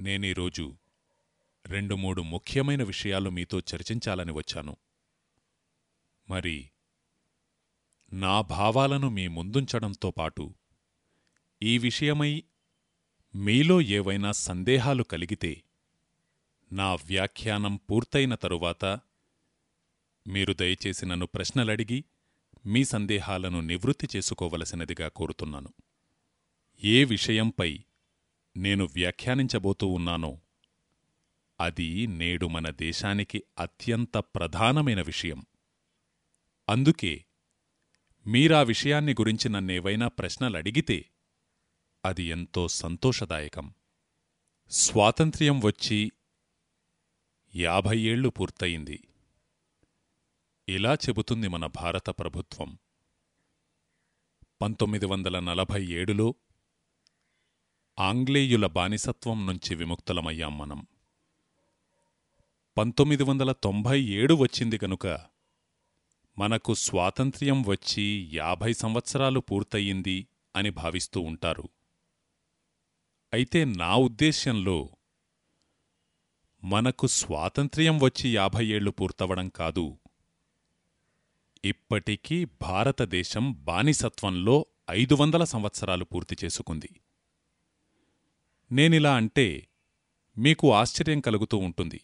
నేనీరోజు రెండు మూడు ముఖ్యమైన విషయాలు మీతో చర్చించాలని వచ్చాను. మరి నా భావాలను మీ ముందుంచడంతో పాటు ఈ విషయమై మీలో ఏవైనా సందేహాలు కలిగితే నా వ్యాఖ్యానం పూర్తయిన తరువాత మీరు దయచేసి నన్ను ప్రశ్నలడిగి మీ సందేహాలను నివృత్తి చేసుకోవలసినదిగా కోరుతున్నాను. ఏ విషయంపై నేను వ్యాఖ్యానించబోతూ ఉన్నాను. అది నేడు మన దేశానికి అత్యంత ప్రధానమైన విషయం. అందుకే మీరా విషయాన్ని గురించి నన్నేవైనా ప్రశ్నలడిగితే అది ఎంతో సంతోషదాయకం. స్వాతంత్ర్యం వచ్చి యాభై ఏళ్ళు పూర్తయింది. ఇలా చెబుతుంది మన భారత ప్రభుత్వం. పంతొమ్మిది వందల నలభై ఏడులో ఆంగ్లేయుల బానిసత్వం నుంచి విముక్తులమయ్యాం మనం. పంతొమ్మిది వందల తొంభై ఏడు వచ్చింది గనుక మనకు స్వాతంత్ర్యం వచ్చి యాభై సంవత్సరాలు పూర్తయింది అని భావిస్తూ ఉంటారు. అయితే నా ఉద్దేశ్యంలో మనకు స్వాతంత్ర్యం వచ్చి యాభై ఏళ్ళు పూర్తవడం కాదు. ఇప్పటికీ భారతదేశం బానిసత్వంలో ఐదు వందల సంవత్సరాలు పూర్తి చేసుకుంది. నేనిలా అంటే మీకు ఆశ్చర్యం కలుగుతూ ఉంటుంది.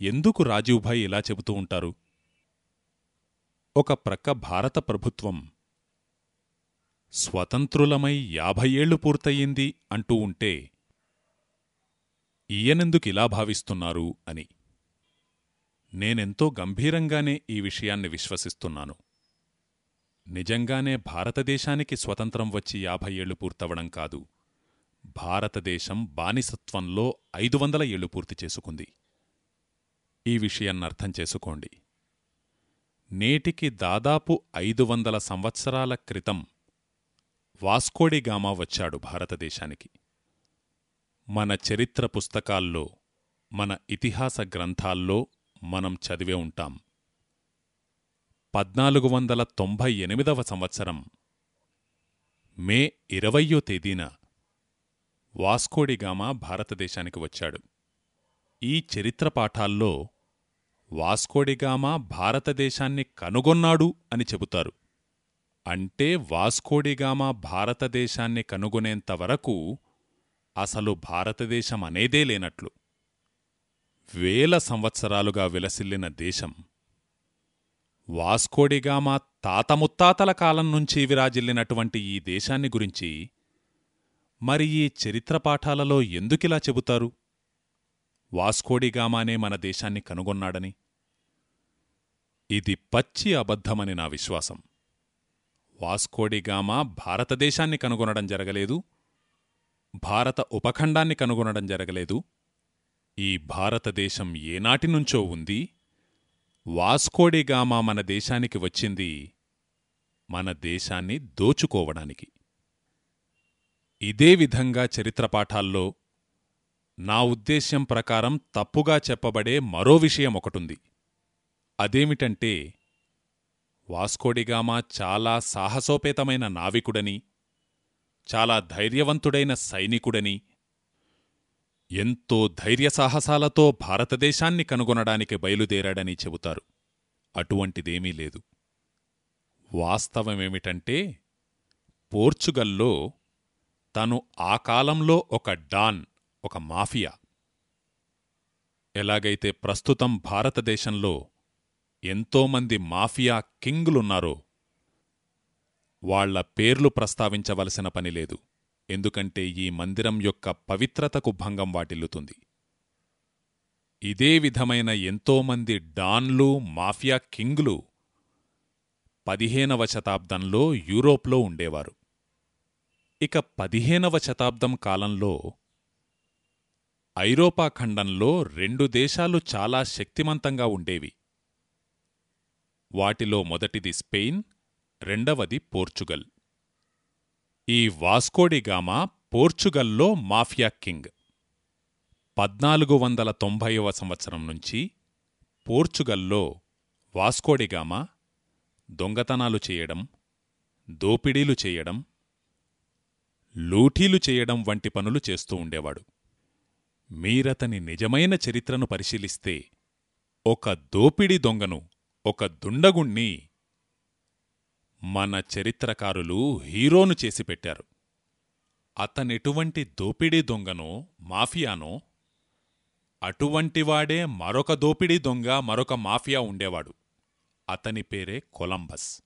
ఎందుకు రాజీవ్భాయ్ ఇలా చెబుతూ ఉంటారు? ఒక ప్రక్క భారత ప్రభుత్వం స్వతంత్రులమై యాభై ఏళ్ళు పూర్తయింది అంటూ ఉంటే ఈయనెందుకిలా భావిస్తున్నారు అని. నేనెంతో గంభీరంగానే ఈ విషయాన్ని విశ్వసిస్తున్నాను. నిజంగానే భారతదేశానికి స్వతంత్రం వచ్చి యాభై ఏళ్ళు పూర్తవడం కాదు. భారతదేశం బానిసత్వంలో ఐదు వందల ఏళ్ళు పూర్తి చేసుకుంది. ఈ విషయాన్నర్థం చేసుకోండి. నేటికి దాదాపు ఐదు వందల సంవత్సరాల క్రితం వాస్కోడిగామా వచ్చాడు భారతదేశానికి. మన చరిత్ర పుస్తకాల్లో మన ఇతిహాస గ్రంథాల్లో మనం చదివే ఉంటాం. పద్నాలుగు వందల తొంభై ఎనిమిదవ సంవత్సరం మే ఇరవయ్యో తేదీన వాస్కోడిగామా భారతదేశానికి వచ్చాడు. ఈ చరిత్ర పాఠాల్లో వాస్కోడిగామా భారతదేశాన్ని కనుగొన్నాడు అని చెబుతారు. అంటే వాస్కోడిగామా భారతదేశాన్ని కనుగొనేంతవరకు అసలు భారతదేశం అనేదే లేనట్లు. వేల సంవత్సరాలుగా విలసిల్లిన దేశం వాస్కోడిగామా తాతముత్తాతల కాలం నుంచి విరాజిల్లినటువంటి ఈ దేశాన్ని గురించి మరి ఈ చరిత్ర పాఠాలలో ఎందుకిలా చెబుతారు? వాస్కోడిగామానే మన దేశాన్ని కనుగొన్నాడని. ఇది పచ్చి అబద్ధమని నా విశ్వాసం. వాస్కోడిగామా భారతదేశాన్ని కనుగొనడం జరగలేదు. భారత ఉపఖండాన్ని కనుగొనడం జరగలేదు. ఈ భారతదేశం ఏనాటినుంచో ఉంది. వాస్కోడిగామా మన దేశానికి వచ్చింది. మన దేశాన్ని దోచుకోవడానికి. ఇదే విధంగా చరిత్ర పాఠాల్లో నా ఉద్దేశ్యం ప్రకారం తప్పుగా చెప్పబడే మరో విషయం ఒకటుంది. అదేమిటంటే వాస్కోడిగామా చాలా సాహసోపేతమైన నావికుడని చాలా ధైర్యవంతుడైన సైనికుడని ఎంతో ధైర్యసాహసాలతో భారతదేశాన్ని కనుగొనడానికి బయలుదేరాడని చెబుతారు. అటువంటిదేమీ లేదు. వాస్తవమేమిటంటే పోర్చుగల్లో తను ఆ కాలంలో ఒక డాన్ ఒక మాఫియా. ఎలాగైతే ప్రస్తుతం భారతదేశంలో ఎంతోమంది మాఫియా కింగులున్నారో వాళ్ళ పేర్లు ప్రస్తావించవలసిన పనిలేదు ఎందుకంటే ఈ మందిరం యొక్క పవిత్రతకు భంగం వాటిల్లుతుంది. ఇదే విధమైన ఎంతోమంది డాన్లు మాఫియా కింగులు పదిహేనవ శతాబ్దంలో యూరోప్లో ఉండేవారు. ఇక పదిహేనవ శతాబ్దం కాలంలో ఐరోపా ఖండంలో రెండు దేశాలు చాలా శక్తిమంతంగా ఉండేవి. వాటిలో మొదటిది స్పెయిన్ రెండవది పోర్చుగల్. ఈ వాస్కోడిగామా పోర్చుగల్లో మాఫియా కింగ్. పద్నాలుగు వందల తొంభైవ సంవత్సరం నుంచి పోర్చుగల్లో వాస్కోడిగామా దొంగతనాలు చేయడం దోపిడీలు చేయడం లూఠీలు చేయడం వంటి పనులు చేస్తూ ఉండేవాడు. మీరతని నిజమైన చరిత్రను పరిశీలిస్తే ఒక దోపిడీ దొంగను ఒక దుండగుణ్ణి మన చరిత్రకారులు హీరోను చేసిపెట్టారు అతనెటువంటి దోపిడీ దొంగనో మాఫియానో అటువంటివాడే మరొక దోపిడీ దొంగ మరొక మాఫియా ఉండేవాడు. అతని పేరే కొలంబస్.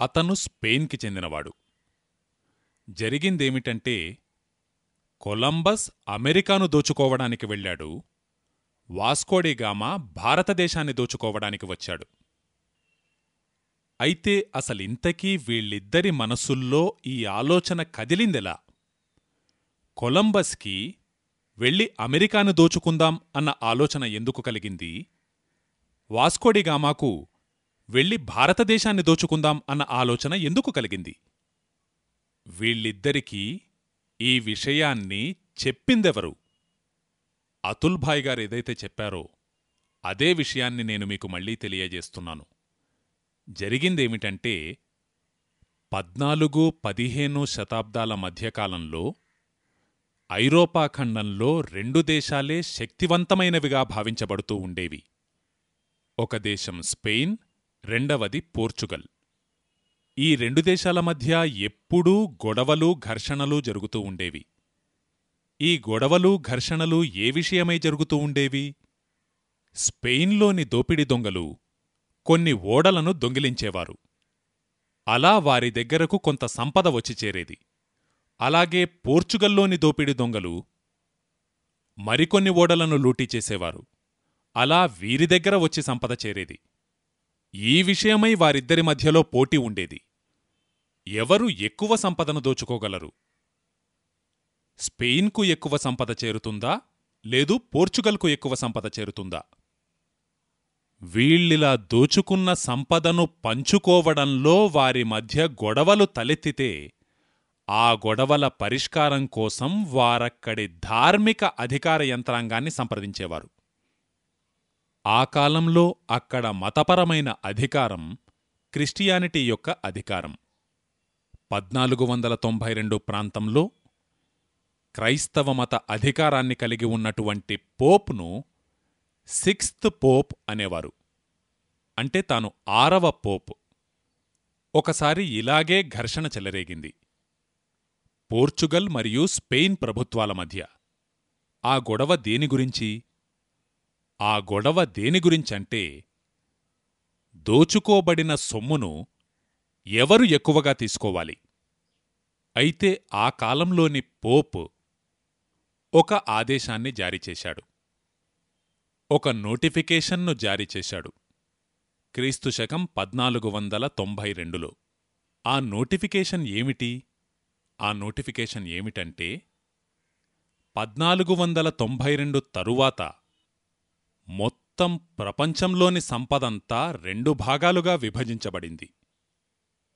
అతను స్పెయిన్కి చెందినవాడు. జరిగిందేమిటంటే కొలంబస్ అమెరికాను దోచుకోవడానికి వెళ్ళాడు. వాస్కోడిగామా భారతదేశాన్ని దోచుకోవడానికి వచ్చాడు. అయితే అసలింతకీ వీళ్ళిద్దరి మనసుల్లో ఈ ఆలోచన కదిలిందెలా? కొలంబస్కి వెళ్ళి అమెరికాను దోచుకుందాం అన్న ఆలోచన ఎందుకు కలిగింది? వాస్కోడిగామాకు వెళ్ళి భారతదేశాన్ని దోచుకుందాం అన్న ఆలోచన ఎందుకు కలిగింది? వీళ్ళిద్దరికీ ఈ విషయాన్ని చెప్పిందెవరు? అతుల్ భాయ్ చెప్పారో అదే విషయాన్ని నేను మీకు మళ్ళీ తెలియజేస్తున్నాను. జరిగిందేమిటంటే పద్నాలుగు పదిహేను శతాబ్దాల మధ్యకాలంలో ఐరోపా ఖండంలో రెండు దేశాలే శక్తివంతమైనవిగా భావించబడుతూ ఉండేవి. ఒక దేశం స్పెయిన్ రెండవది పోర్చుగల్. ఈ రెండు దేశాల మధ్య ఎప్పుడూ గొడవలు ఘర్షణలు జరుగుతూ ఉండేవి. ఈ గొడవలు ఘర్షణలు ఏ విషయమై జరుగుతూ ఉండేవి? స్పెయిన్లోని దోపిడి దొంగలు కొన్ని ఓడలను దొంగిలించేవారు. అలా వారి దగ్గరకు కొంత సంపద వచ్చి చేరేది. అలాగే పోర్చుగల్లోని దోపిడి దొంగలు మరికొన్ని ఓడలను లూటీ చేసేవారు. అలా వీరి దగ్గర వచ్చి సంపద చేరేది. ఈ విషయమై వారిద్దరి మధ్యలో పోటీ ఉండేది. ఎవరు ఎక్కువ సంపదను దోచుకోగలరు? స్పెయిన్కు ఎక్కువ సంపద చేరుతుందా? లేదు పోర్చుగల్కు ఎక్కువ సంపద చేరుతుందా? వీళ్ళిలా దోచుకున్న సంపదను పంచుకోవడంలో వారి మధ్య గొడవలు తలెత్తితే ఆ గొడవల పరిష్కారం కోసం వారక్కడి ధార్మిక అధికార యంత్రాంగాన్ని సంప్రదించేవారు. ఆ కాలంలో అక్కడ మతపరమైన అధికారం క్రిస్టియానిటీ యొక్క అధికారం. పద్నాలుగు వందల తొంభై రెండు ప్రాంతంలో క్రైస్తవ మత అధికారాన్ని కలిగి ఉన్నటువంటి పోప్ను సిక్స్త్ పోప్ అనేవారు. అంటే తాను ఆరవ పోప్. ఒకసారి ఇలాగే ఘర్షణ చెలరేగింది. పోర్చుగల్ మరియు స్పెయిన్ ప్రభుత్వాల మధ్య. ఆ గొడవ దేని గురించి? ఆ గొడవ దేని గురించంటే దోచుకోబడిన సొమ్మును ఎవరు ఎక్కువగా తీసుకోవాలి? అయితే ఆ కాలంలోని పోప్ ఒక ఆదేశాన్ని జారీ చేశాడు. ఒక నోటిఫికేషన్ను జారీ చేశాడు. క్రీస్తు శకం పద్నాలుగు వందల తొంభై రెండులో. ఆ నోటిఫికేషన్ ఏమిటి? ఆ నోటిఫికేషన్ ఏమిటంటే పద్నాలుగు వందల తొంభై రెండు తరువాత మొత్తం ప్రపంచంలోని సంపదంతా రెండు భాగాలుగా విభజించబడింది.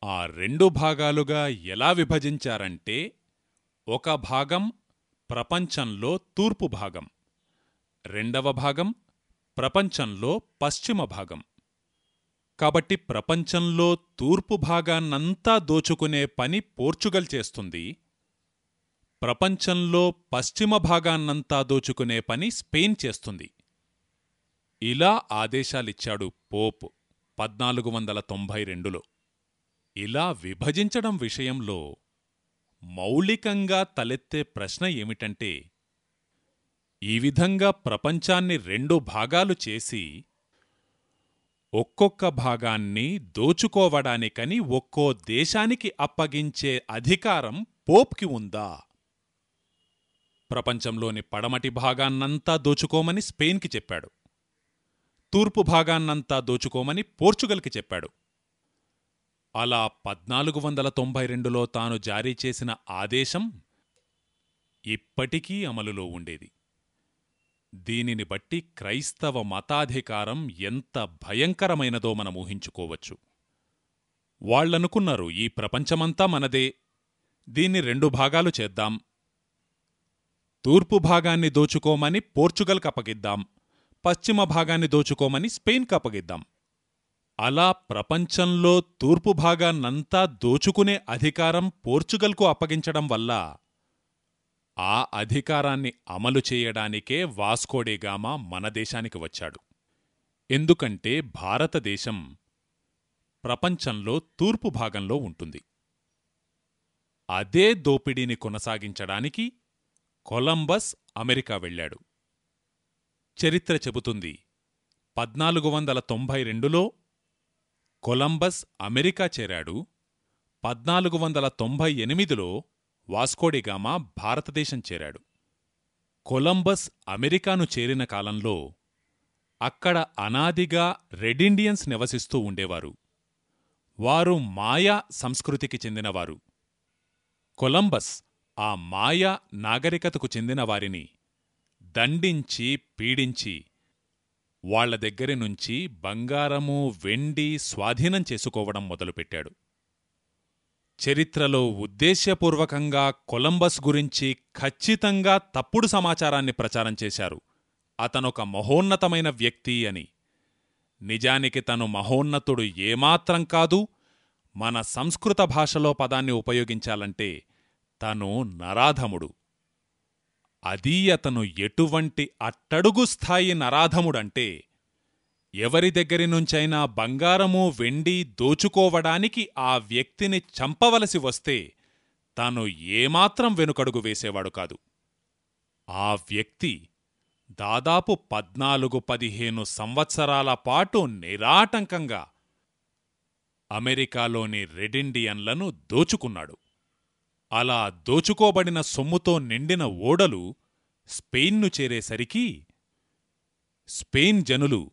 ఆ రెండు భాగాలుగా ఎలా విభజించారంటే ఒక భాగం ప్రపంచంలో తూర్పు భాగం రెండవ భాగం ప్రపంచంలో పశ్చిమ భాగం. కాబట్టి ప్రపంచంలో తూర్పు భాగాన్నంతా దోచుకునే పని పోర్చుగల్ చేస్తుంది. ప్రపంచంలో పశ్చిమ భాగాన్నంతా దోచుకునే పని స్పెయిన్ చేస్తుంది. ఇలా ఆదేశాలిచ్చాడు పోప్ పద్నాలుగు వందల తొంభై రెండులో. ఇలా విభజించడం విషయంలో మౌలికంగా తలెత్తే ప్రశ్న ఏమిటంటే ఈ విధంగా ప్రపంచాన్ని రెండు భాగాలు చేసి ఒక్కొక్క భాగాన్ని దోచుకోవడానికని ఒక్కో దేశానికి అప్పగించే అధికారం పోప్కి ఉందా? ప్రపంచంలోని పడమటి భాగాన్నంతా దోచుకోమని స్పెయిన్కి చెప్పాడు. తూర్పు భాగాన్నంతా దోచుకోమని పోర్చుగల్కి చెప్పాడు. అలా పద్నాలుగు వందల తొంభై రెండులో తాను జారీ చేసిన ఆదేశం ఇప్పటికీ అమలులో ఉండేది. దీనిని బట్టి క్రైస్తవ మతాధికారం ఎంత భయంకరమైనదో మనం ఊహించుకోవచ్చు. వాళ్ళనుకున్నారు ఈ ప్రపంచమంతా మనదే. దీన్ని రెండు భాగాలు చేద్దాం. తూర్పు భాగాన్ని దోచుకోమని పోర్చుగల్కప్పగిద్దాం పశ్చిమ భాగాన్ని దోచుకోమని స్పెయిన్కప్పగిద్దాం అలా ప్రపంచంలో తూర్పు భాగాన్నంతా దోచుకునే అధికారం పోర్చుగల్కు అప్పగించడం వల్ల ఆ అధికారాన్ని అమలు చేయడానికే వాస్కోడేగామా మన దేశానికి వచ్చాడు. ఎందుకంటే భారతదేశం ప్రపంచంలో తూర్పు భాగంలో ఉంటుంది. అదే దోపిడీని కొనసాగించడానికి కొలంబస్ అమెరికా వెళ్ళాడు. చరిత్ర చెబుతుంది. పద్నాలుగు వందల తొంభై రెండులో కొలంబస్ అమెరికా చేరాడు. పద్నాలుగు వందల తొంభై ఎనిమిదిలో వాస్కోడిగామా భారతదేశం చేరాడు. కొలంబస్ అమెరికాను చేరిన కాలంలో అక్కడ అనాదిగా రెడిండియన్స్ నివసిస్తూ ఉండేవారు. వారు మాయా సంస్కృతికి చెందినవారు. కొలంబస్ ఆ మాయా నాగరికతకు చెందిన వారిని దండించి పీడించి వాళ్ళ దగ్గరి నుంచి బంగారము వెండి స్వాధీనం చేసుకోవడం మొదలుపెట్టాడు. చరిత్రలో ఉద్దేశ్యపూర్వకంగా కొలంబస్ గురించి ఖచ్చితంగా తప్పుడు సమాచారాన్ని ప్రచారం చేశారు. అతనొక మహోన్నతమైన వ్యక్తి అని. నిజానికి తను మహోన్నతుడు ఏమాత్రం కాదు మన సంస్కృత భాషలో పదాన్ని ఉపయోగించాలంటే తను నరాధముడు. అదీ అతను ఎటువంటి అట్టడుగు స్థాయి నరాధముడంటే ఎవరి దగ్గరి నుంచైనా బంగారము వెండి దోచుకోవడానికి ఆ వ్యక్తిని చంపవలసి వస్తే తాను ఏమాత్రం వెనుకడుగు వేసేవాడు కాదు. ఆ వ్యక్తి దాదాపు పద్నాలుగు పదిహేను సంవత్సరాల పాటు నిరాటంకంగా అమెరికాలోని రెడిండియన్లను దోచుకున్నాడు. అలా దోచుకోబడిన సొమ్ముతో నిండిన ఓడలు స్పెయిన్ను చేరేసరికి స్పెయిన్ జనులు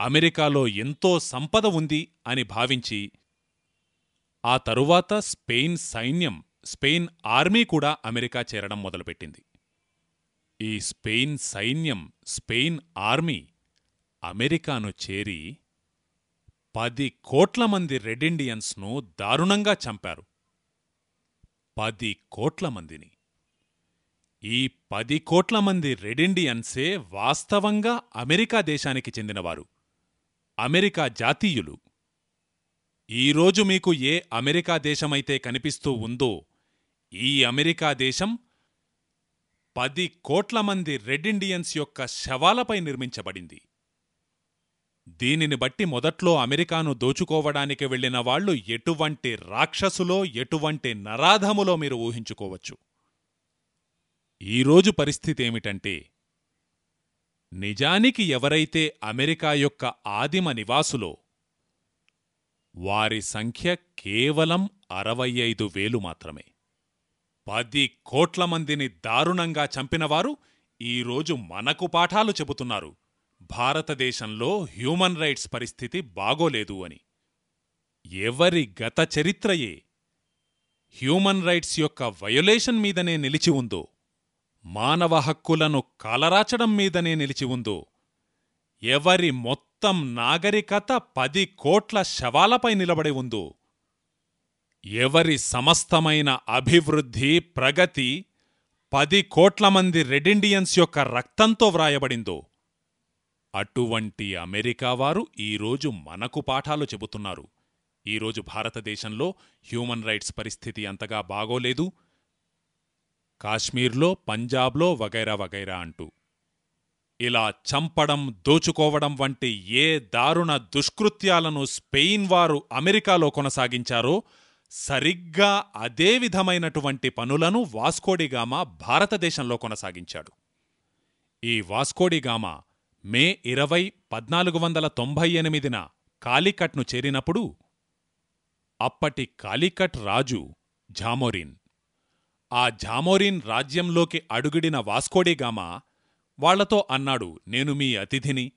అమెరికాలో ఎంతో సంపద ఉంది అని భావించి ఆ తరువాత స్పెయిన్ సైన్యం స్పెయిన్ ఆర్మీ కూడా అమెరికా చేరడం మొదలుపెట్టింది. ఈ స్పెయిన్ సైన్యం స్పెయిన్ ఆర్మీ అమెరికాను చేరి పది కోట్ల మంది రెడిండియన్స్ను దారుణంగా చంపారు. పది కోట్ల మందిని. ఈ పది కోట్ల మంది రెడిండియన్సే వాస్తవంగా అమెరికా దేశానికి చెందినవారు. అమెరికా జాతీయులు. ఈరోజు మీకు ఏ అమెరికా దేశమైతే కనిపిస్తూ ఉందో ఈ అమెరికా దేశం పది కోట్ల మంది రెడ్ ఇండియన్స్ యొక్క శవాలపై నిర్మించబడింది. దీనిని బట్టి మొదట్లో అమెరికాను దోచుకోవడానికి వెళ్ళిన వాళ్ళు ఎటువంటి రాక్షసులో ఎటువంటి నరాధములో మీరు ఊహించుకోవచ్చు. ఈరోజు పరిస్థితేమిటంటే నిజానికి ఎవరైతే అమెరికా యొక్క ఆదిమ నివాసులో వారి సంఖ్య కేవలం అరవై ఐదు వేలు మాత్రమే. పది కోట్ల మందిని దారుణంగా చంపినవారు ఈరోజు మనకు పాఠాలు చెబుతున్నారు. భారతదేశంలో హ్యూమన్ రైట్స్ పరిస్థితి బాగోలేదు అని. ఎవరి గత చరిత్రయే హ్యూమన్ రైట్స్ యొక్క వయోలేషన్ మీదనే నిలిచి ఉందో మానవ హక్కులను కాలరాచడం మీదనే నిలిచి ఉందో ఎవరి మొత్తం నాగరికత పది కోట్ల శవాలపై నిలబడి ఉందో ఎవరి సమస్తమైన అభివృద్ధి ప్రగతి పది కోట్ల మంది రెడిండియన్స్ యొక్క రక్తంతో వ్రాయబడిందో అటువంటి అమెరికా వారు ఈరోజు మనకు పాఠాలు చెబుతున్నారు. ఈరోజు భారతదేశంలో హ్యూమన్ రైట్స్ పరిస్థితి అంతగా బాగోలేదు. కాశ్మీర్లో పంజాబ్లో వగైరా వగైరా అంటూ. ఇలా చంపడం దోచుకోవడం వంటి ఏ దారుణ దుష్కృత్యాలను స్పెయిన్ వారు అమెరికాలో కొనసాగించారో సరిగ్గా అదే విధమైనటువంటి పనులను వాస్కోడిగామా భారతదేశంలో కొనసాగించాడు. ఈ వాస్కోడిగామా మే ఇరవై పద్నాలుగు వందల తొంభై ఎనిమిదిన కాలికట్ను చేరినప్పుడు అప్పటి కాలికట్ రాజు ఝామోరిన్ ఆ ఝామోరిన్ రాజ్యంలోకి అడుగిడిన వాస్కోడిగామా వాళ్ళతో అన్నాడు నేను మీ అతిథిని.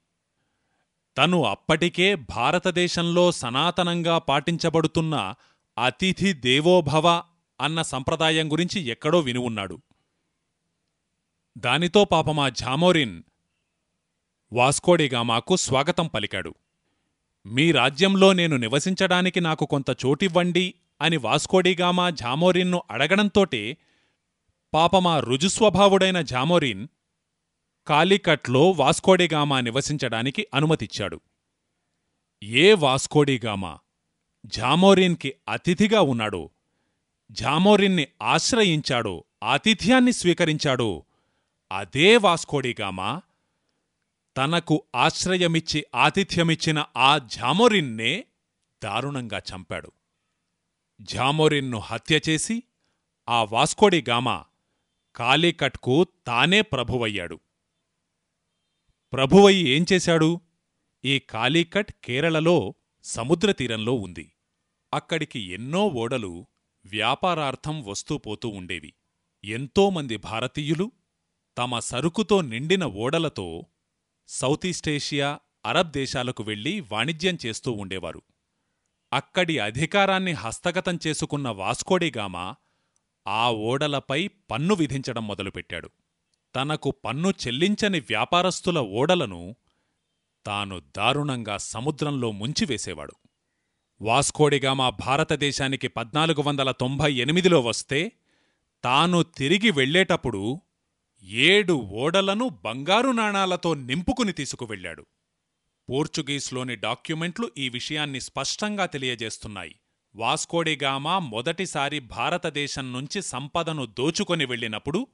తను అప్పటికే భారతదేశంలో సనాతనంగా పాటించబడుతున్న అతిథి దేవోభవ అన్న సంప్రదాయం గురించి ఎక్కడో వినువున్నాడు దానితో పాపమా ఝామోరిన్ వాస్కోడిగామాకు స్వాగతం పలికాడు. మీ రాజ్యంలో నేను నివసించడానికి నాకు కొంత చోటివ్వండి అని వాస్కోడిగామా ఝామోరిన్ను అడగడంతోటే పాపమా రుజుస్వభావుడైన ఝామోరిన్ కాలికట్లో వాస్కోడిగామా నివసించడానికి అనుమతిచ్చాడు. ఏ వాస్కోడిగామా ఝామోరిన్కి అతిథిగా ఉన్నాడో ఝామోరిన్ని ఆశ్రయించాడో ఆతిథ్యాన్ని స్వీకరించాడో అదే వాస్కోడిగామా తనకు ఆశ్రయమిచ్చి ఆతిథ్యమిచ్చిన ఆ ఝామోరిన్నే దారుణంగా చంపాడు. ఝామోరిన్ను హత్యచేసి ఆ వాస్కోడి గామా కాలికట్కు తానే ప్రభువయ్యాడు. ప్రభువయ్యి ఏం చేశాడు? ఈ కాలికట్ కేరళలో సముద్రతీరంలో ఉంది. అక్కడికి ఎన్నో ఓడలు వ్యాపారార్థం వస్తూపోతూ ఉండేవి. ఎంతోమంది భారతీయులు తమ సరుకుతో నిండిన ఓడలతో సౌతీస్టేషియా అరబ్ దేశాలకు వెళ్ళి వాణిజ్యం చేస్తూ ఉండేవారు. అక్కడి అధికారాన్ని హస్తగతం చేసుకున్న వాస్కోడిగామా ఆ ఓడలపై పన్ను విధించడం మొదలుపెట్టాడు. తనకు పన్ను చెల్లించని వ్యాపారస్తుల ఓడలను తాను దారుణంగా సముద్రంలో ముంచివేసేవాడు. వాస్కోడిగామా భారతదేశానికి పద్నాలుగు వందల తొంభై ఎనిమిదిలో వస్తే తాను తిరిగి వెళ్ళేటప్పుడు ఏడు ఓడలను బంగారు నాణాలతో నింపుకుని తీసుకువెళ్ళాడు పోర్చుగీస్లోని డాక్యుమెంట్లు ఈ విషయాన్ని స్పష్టంగా తెలియజేస్తున్నాయి. వాస్కోడిగామా మొదటిసారి భారతదేశం నుంచి సంపదను దోచుకొని వెళ్ళినప్పుడు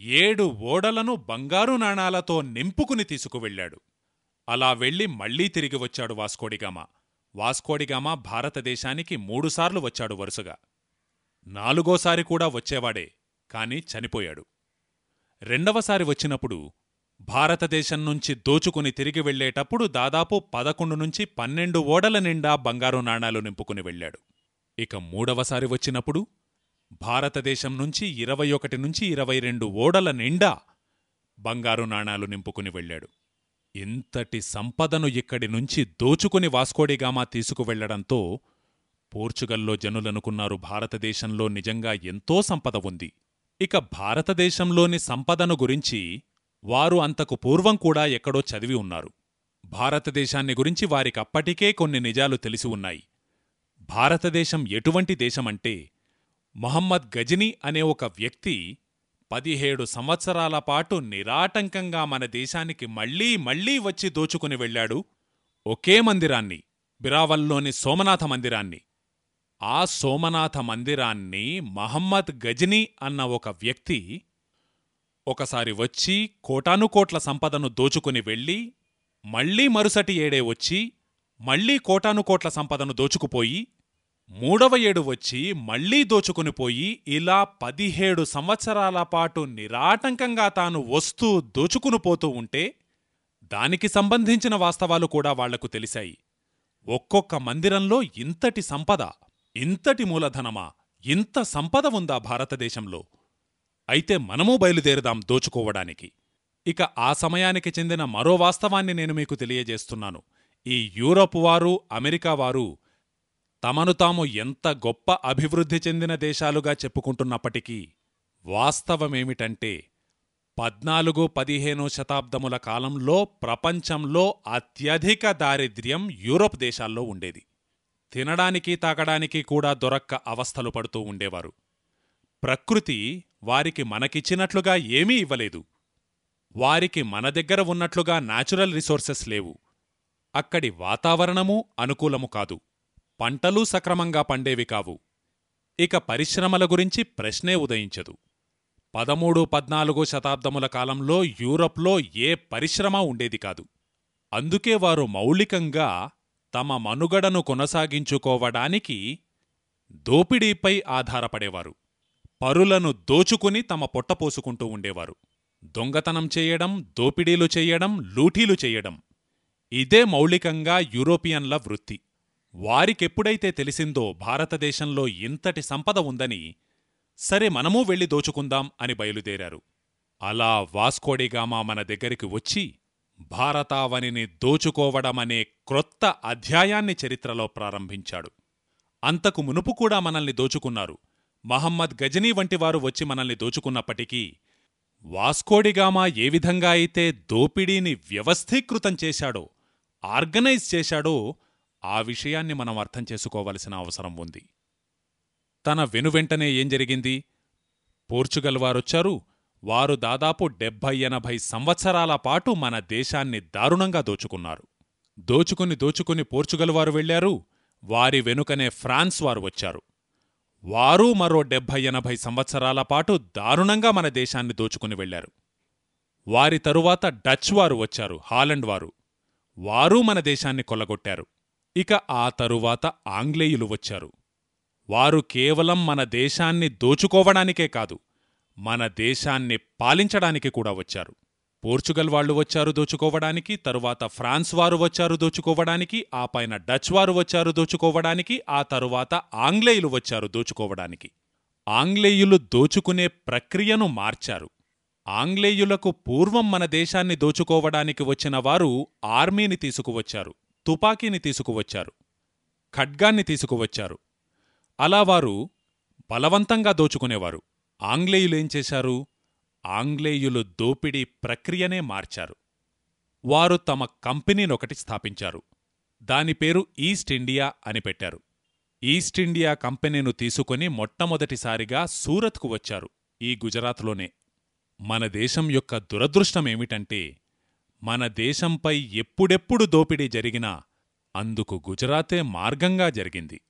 ఏడు ఓడలను బంగారు నాణాలతో నింపుకుని తీసుకువెళ్ళాడు అలా వెళ్ళి మళ్ళీ తిరిగి వచ్చాడు వాస్కోడిగామా వాస్కోడిగామా భారతదేశానికి మూడుసార్లు వచ్చాడు వరుసగా. నాలుగోసారి కూడా వచ్చేవాడే కాని చనిపోయాడు. రెండవసారి వచ్చినప్పుడు భారతదేశం నుంచి దోచుకుని తిరిగి వెళ్ళేటప్పుడు దాదాపు పదకొండు నుంచి పన్నెండు ఓడల నిండా బంగారు నాణాలు నింపుకుని వెళ్ళాడు. ఇక మూడవసారి వచ్చినప్పుడు భారతదేశం నుంచి ఇరవై ఒకటి నుంచి ఇరవై రెండు ఓడల నిండా బంగారు నాణాలు నింపుకుని వెళ్ళాడు. ఇంతటి సంపదను ఇక్కడి నుంచి దోచుకుని వాస్కోడిగామా తీసుకువెళ్ళడంతో పోర్చుగల్లో జనులనుకున్నారు భారతదేశంలో నిజంగా ఎంతో సంపద ఉంది. ఇక భారతదేశంలోని సంపదను గురించి వారు అంతకు పూర్వం కూడా ఎక్కడో చదివి ఉన్నారు. భారతదేశాన్ని గురించి వారికప్పటికే కొన్ని నిజాలు తెలిసి ఉన్నాయి. భారతదేశం ఎటువంటి దేశమంటే మహమ్మద్ గజనీ అనే ఒక వ్యక్తి పదిహేడు సంవత్సరాల పాటు నిరాటంకంగా మన దేశానికి మళ్ళీ మళ్ళీ వచ్చి దోచుకుని వెళ్ళాడు ఒకే మందిరాన్ని బిరావల్లోని సోమనాథ మందిరాన్ని. ఆ సోమనాథ మందిరాన్ని మహమ్మద్ గజనీ అన్న ఒక వ్యక్తి ఒకసారి వచ్చి కోటానుకోట్ల సంపదను దోచుకుని వెళ్ళి మళ్ళీ మరుసటి ఏడే వచ్చి మళ్ళీ కోటానుకోట్ల సంపదను దోచుకుపోయి మూడవ ఏడు వచ్చి మళ్ళీ దోచుకునిపోయి ఇలా పదిహేడు సంవత్సరాల పాటు నిరాటంకంగా తాను వస్తూ దోచుకునిపోతూ ఉంటే దానికి సంబంధించిన వాస్తవాలు కూడా వాళ్ళకు తెలిశాయి. ఒక్కొక్క మందిరంలో ఇంతటి సంపద ఇంతటి మూలధనమా? ఇంత సంపద ఉందా భారతదేశంలో? అయితే మనమూ బయలుదేరుదాం దోచుకోవడానికి. ఇక ఆ సమయానికి చెందిన మరో వాస్తవాన్ని నేను మీకు తెలియజేస్తున్నాను. ఈ యూరప్ వారు అమెరికా వారు తమను తాము ఎంత గొప్ప అభివృద్ధి చెందిన దేశాలుగా చెప్పుకుంటున్నప్పటికీ వాస్తవమేమిటంటే పద్నాలుగు పదిహేను శతాబ్దముల కాలంలో ప్రపంచంలో అత్యధిక దారిద్ర్యం యూరోప్ దేశాల్లో ఉండేది. తినడానికి తాగడానికి కూడా దొరక్క అవస్థలు పడుతూ ఉండేవారు. ప్రకృతి వారికి మనకిచ్చినట్లుగా ఏమీ ఇవ్వలేదు. వారికి మన దగ్గర ఉన్నట్లుగా నాచురల్ రిసోర్సెస్ లేవు. అక్కడి వాతావరణమూ అనుకూలము కాదు. పంటలూ సక్రమంగా పండేవి కావు. ఇక పరిశ్రమల గురించి ప్రశ్నే ఉదయించదు. పదమూడు పద్నాలుగు శతాబ్దముల కాలంలో యూరప్లో ఏ పరిశ్రమ ఉండేది కాదు. అందుకే వారు మౌలికంగా తమ మనుగడను కొనసాగించుకోవడానికి దోపిడీపై ఆధారపడేవారు. పరులను దోచుకుని తమ పొట్టపోసుకుంటూ ఉండేవారు. దొంగతనం చేయడం దోపిడీలు చెయ్యడం లూఠీలు చెయ్యడం ఇదే మౌలికంగా యూరోపియన్ల వృత్తి. వారికెప్పుడైతే తెలిసిందో భారతదేశంలో ఇంతటి సంపద ఉందని సరే మనమూ వెళ్ళి దోచుకుందాం అని బయలుదేరారు. అలా వాస్కోడిగామా మన దగ్గరికి వచ్చి భారతావనిని దోచుకోవడమనే క్రొత్త అధ్యాయాన్ని చరిత్రలో ప్రారంభించాడు. అంతకు మునుపు కూడా మనల్ని దోచుకున్నారు. మహమ్మద్ గజనీ వంటివారు వచ్చి మనల్ని దోచుకున్నప్పటికీ వాస్కోడిగామా ఏ విధంగా అయితే దోపిడీని వ్యవస్థీకృతం చేశాడో ఆర్గనైజ్ చేశాడో ఆ విషయాన్ని మనం అర్థం చేసుకోవలసిన అవసరం ఉంది. తన వెనువెంటనే ఏం జరిగింది? పోర్చుగల్ వారొచ్చారు వారు దాదాపు డెబ్భై ఎనభై సంవత్సరాల పాటు మన దేశాన్ని దారుణంగా దోచుకున్నారు. దోచుకుని దోచుకుని పోర్చుగల్ వారు వెళ్ళారు వారి వెనుకనే ఫ్రాన్స్ వారు వచ్చారు. వారూ మరో డెబ్భై ఎనభై సంవత్సరాల పాటు దారుణంగా మన దేశాన్ని దోచుకుని వెళ్ళారు వారి తరువాత డచ్ వారు వచ్చారు హాలండ్ వారు. వారూ మన దేశాన్ని కొల్లగొట్టారు. ఇక ఆ తరువాత ఆంగ్లేయులు వచ్చారు. వారు కేవలం మన దేశాన్ని దోచుకోవడానికే కాదు మన దేశాన్ని పాలించడానికి కూడా వచ్చారు. పోర్చుగల్ వాళ్ళు వచ్చారు దోచుకోవడానికి తరువాత ఫ్రాన్స్ వారు వచ్చారు దోచుకోవడానికి ఆ పైన డచ్ వారు వచ్చారు దోచుకోవడానికి ఆ తరువాత ఆంగ్లేయులు వచ్చారు దోచుకోవడానికి. ఆంగ్లేయులు దోచుకునే ప్రక్రియను మార్చారు. ఆంగ్లేయులకు పూర్వం మన దేశాన్ని దోచుకోవడానికి వచ్చిన వారు ఆర్మీని తీసుకువచ్చారు తుపాకీని తీసుకువచ్చారు ఖడ్గాన్ని తీసుకువచ్చారు. అలా వారు బలవంతంగా దోచుకునేవారు. ఆంగ్లేయులేం చేశారు? ఆంగ్లేయులు దోపిడీ ప్రక్రియనే మార్చారు. వారు తమ కంపెనీనొకటి స్థాపించారు. దాని పేరు ఈస్ట్ ఇండియా అని పెట్టారు. ఈస్ట్ ఇండియా కంపెనీను తీసుకుని మొట్టమొదటిసారిగా సూరత్కు వచ్చారు ఈ గుజరాత్లోనే. మన దేశం యొక్క దురదృష్టమేమిటంటే మన దేశంపై ఎప్పుడెప్పుడు దోపిడీ జరిగినా అందుకు గుజరాతే మార్గంగా జరిగింది.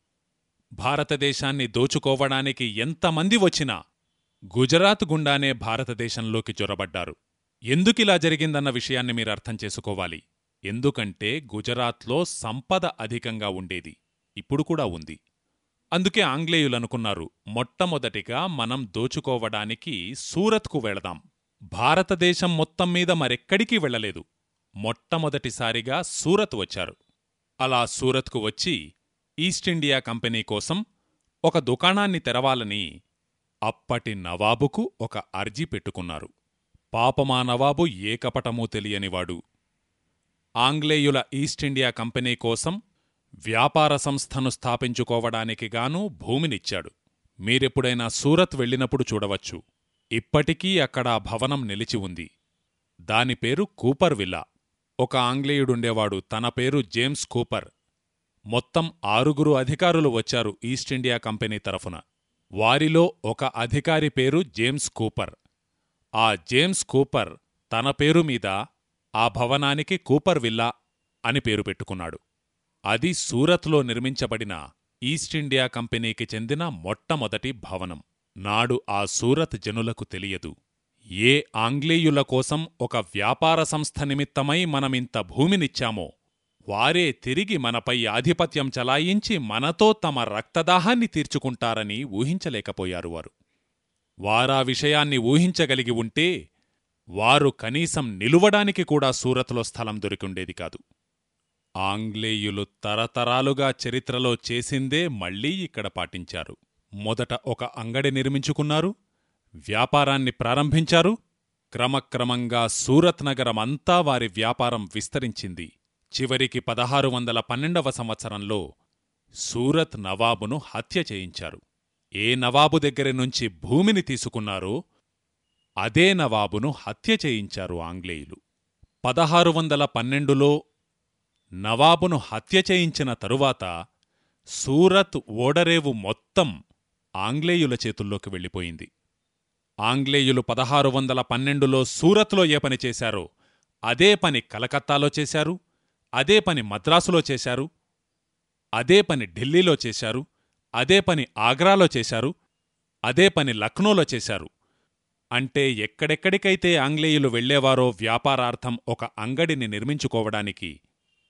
భారతదేశాన్ని దోచుకోవడానికి ఎంతమంది వచ్చినా గుజరాత్ గుండానే భారతదేశంలోకి జొరబడ్డారు ఎందుకిలా జరిగిందన్న విషయాన్ని మీరు అర్థం చేసుకోవాలి. ఎందుకంటే గుజరాత్లో సంపద అధికంగా ఉండేది. ఇప్పుడు కూడా ఉంది. అందుకే ఆంగ్లేయులనుకున్నారు మొట్టమొదటిగా మనం దోచుకోవడానికి సూరత్కు వెళదాం. భారతదేశం మొత్తం మీద మరెక్కడికి వెళ్ళలేదు. మొట్టమొదటిసారిగా సూరత్ వచ్చారు. అలా సూరత్కు వచ్చి ఈస్ట్ ఇండియా కంపెనీ కోసం ఒక దుకాణాన్ని తెరవాలని అప్పటి నవాబుకు ఒక అర్జీ పెట్టుకున్నారు. పాపమా నవాబు ఏ కపటమూ తెలియనివాడు. ఆంగ్లేయుల ఈస్టిండియా కంపెనీ కోసం వ్యాపార సంస్థను స్థాపించుకోవడానికి గాను భూమినిచ్చాడు. మీరెప్పుడైనా సూరత్ వెళ్ళినప్పుడు చూడవచ్చు. ఇప్పటికీ అక్కడ ఆ భవనం నిలిచి ఉంది. దాని పేరు కూపర్ విల్లా. ఒక ఆంగ్లేయుడుండేవాడు తన పేరు జేమ్స్ కూపర్. మొత్తం ఆరుగురు అధికారులు వచ్చారు ఈస్టిండియా కంపెనీ తరఫున. వారిలో ఒక అధికారి పేరు జేమ్స్ కూపర్. ఆ జేమ్స్ కూపర్ తన పేరు మీద ఆ భవనానికి కూపర్ విల్లా అని పేరు పెట్టుకున్నాడు. అది సూరత్లో నిర్మించబడిన ఈస్ట్ ఇండియా కంపెనీకి చెందిన మొట్టమొదటి భవనం. నాడు ఆ సూరత్ జనులకు తెలియదు. ఏ ఆంగ్లేయుల కోసం ఒక వ్యాపార సంస్థ నిమిత్తమై మనమింత భూమినిచ్చామో వారే తిరిగి మనపై ఆధిపత్యం చలాయించి మనతో తమ రక్తదాహాన్ని తీర్చుకుంటారని ఊహించలేకపోయారు వారు. వారా విషయాన్ని ఊహించగలిగి ఉంటే వారు కనీసం నిలువడానికి కూడా సూరత్లో స్థలం దొరికిండేది కాదు. ఆంగ్లేయులు తరతరాలుగా చరిత్రలో చేసిందే మళ్ళీ ఇక్కడ పాటించారు. మొదట ఒక అంగడి నిర్మించుకున్నారు వ్యాపారాన్ని ప్రారంభించారు క్రమక్రమంగా సూరత్ నగరమంతా వారి వ్యాపారం విస్తరించింది. చివరికి పదహారు వందల పన్నెండవ సంవత్సరంలో సూరత్ నవాబును హత్య చేయించారు. ఏ నవాబు దగ్గరి నుంచి భూమిని తీసుకున్నారో అదే నవాబును హత్య చేయించారు ఆంగ్లేయులు. పదహారు వందల పన్నెండులో నవాబును హత్య చేయించిన తరువాత సూరత్ ఓడరేవు మొత్తం ఆంగ్లేయుల చేతుల్లోకి వెళ్ళిపోయింది. ఆంగ్లేయులు పదహారు వందల పన్నెండులో సూరత్లో ఏ పని చేశారో అదే పని కలకత్తాలో చేశారు అదే పని మద్రాసులో చేశారు. అదే పని ఢిల్లీలో చేశారు. అదే పని ఆగ్రాలో చేశారు. అదే పని లక్నోలో చేశారు. అంటే ఎక్కడెక్కడికైతే ఆంగ్లేయులు వెళ్ళేవారో వ్యాపారార్థం ఒక అంగడిని నిర్మించుకోవడానికి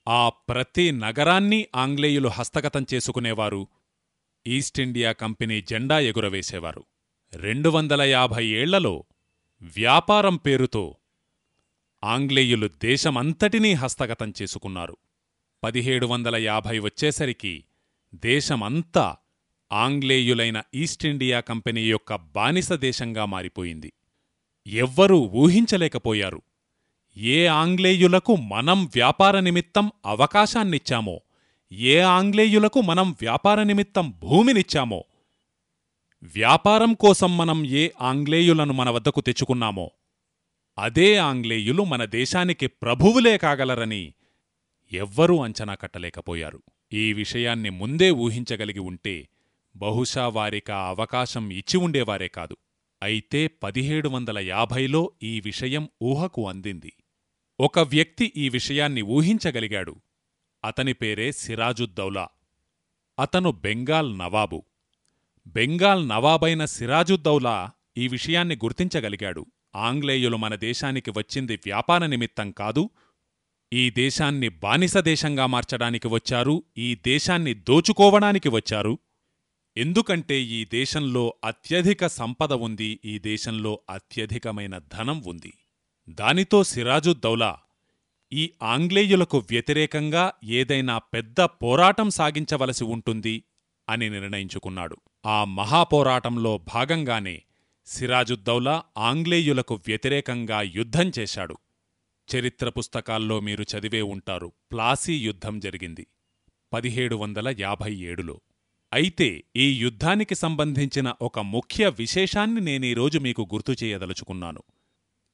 ఆ ప్రతి నగరాన్ని ఆంగ్లేయులు హస్తగతం చేసుకునేవారు. ఈస్టిండియా కంపెనీ జెండా ఎగురవేసేవారు. రెండు వందల యాభై ఏళ్ళలో వ్యాపారం పేరుతో ఆంగ్లేయులు దేశమంతటినీ హస్తగతం చేసుకున్నారు. పదిహేడు వందల యాభై వచ్చేసరికి దేశమంతా ఆంగ్లేయులైన ఈస్టిండియా కంపెనీ యొక్క బానిస దేశంగా మారిపోయింది. ఎవ్వరూ ఊహించలేకపోయారు. ఏ ఆంగ్లేయులకు మనం వ్యాపార నిమిత్తం అవకాశాన్నిచ్చామో ఏ ఆంగ్లేయులకు మనం వ్యాపార నిమిత్తం భూమినిచ్చామో వ్యాపారం కోసం మనం ఏ ఆంగ్లేయులను మన వద్దకు తెచ్చుకున్నామో అదే ఆంగ్లేయులు మన దేశానికి ప్రభువులే కాగలరని ఎవ్వరూ అంచనా కట్టలేకపోయారు. ఈ విషయాన్ని ముందే ఊహించగలిగి ఉంటే బహుశా వారికా అవకాశం ఇచ్చి ఉండేవారే కాదు. అయితే పదిహేడు వందల యాభైలో ఈ విషయం ఊహకు అందింది. ఒక వ్యక్తి ఈ విషయాన్ని ఊహించగలిగాడు. అతని పేరే సిరాజుద్దౌలా అతను బెంగాల్ నవాబు. బెంగాల్ నవాబైన సిరాజుద్దౌలా ఈ విషయాన్ని గుర్తించగలిగాడు. ఆంగ్లేయులు మన దేశానికి వచ్చింది వ్యాపార నిమిత్తం కాదు ఈ దేశాన్ని బానిస దేశంగా మార్చడానికి వచ్చారు ఈ దేశాన్ని దోచుకోవడానికి వచ్చారు. ఎందుకంటే ఈ దేశంలో అత్యధిక సంపద ఉంది ఈ దేశంలో అత్యధికమైన ధనం ఉంది. దానితో సిరాజుద్దౌలా ఈ ఆంగ్లేయులకు వ్యతిరేకంగా ఏదైనా పెద్ద పోరాటం సాగించవలసి ఉంటుంది అని నిర్ణయించుకున్నాడు. ఆ మహాపోరాటంలో భాగంగానే సిరాజుద్దౌలా ఆంగ్లేయులకు వ్యతిరేకంగా యుద్ధం చేశాడు. చరిత్ర పుస్తకాల్లో మీరు చదివే ఉంటారు ప్లాసీ యుద్ధం జరిగింది పదిహేడు వందల యాభై ఏడులో. అయితే ఈ యుద్ధానికి సంబంధించిన ఒక ముఖ్య విశేషాన్ని నేనీరోజు మీకు గుర్తు చేయదలుచుకున్నాను.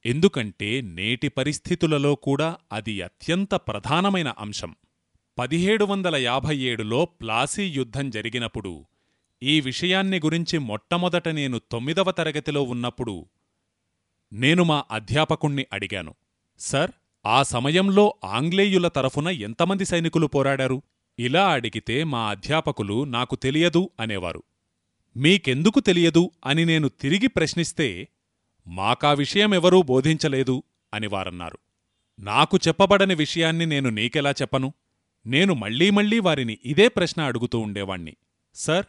ఎందుకంటే నేటి పరిస్థితులలో కూడా అది అత్యంత ప్రధానమైన అంశం. పదిహేడు వందల యాభై ఏడులో ప్లాసీ యుద్ధం జరిగినప్పుడు ఈ విషయాన్ని గురించి మొట్టమొదట నేను తొమ్మిదవ తరగతిలో ఉన్నప్పుడు నేను మా అధ్యాపకుణ్ణి అడిగాను. సర్ ఆ సమయంలో ఆంగ్లేయుల తరఫున ఎంతమంది సైనికులు పోరాడారు? ఇలా అడిగితే మా అధ్యాపకులు నాకు తెలియదు అనేవారు. మీకెందుకు తెలియదు అని నేను తిరిగి ప్రశ్నిస్తే మాకా విషయమెవరూ బోధించలేదు అని వారన్నారు నాకు చెప్పబడని విషయాన్ని నేను నీకెలా చెప్పను? నేను మళ్ళీ మళ్ళీ వారిని ఇదే ప్రశ్న అడుగుతూ ఉండేవాణ్ణి. సర్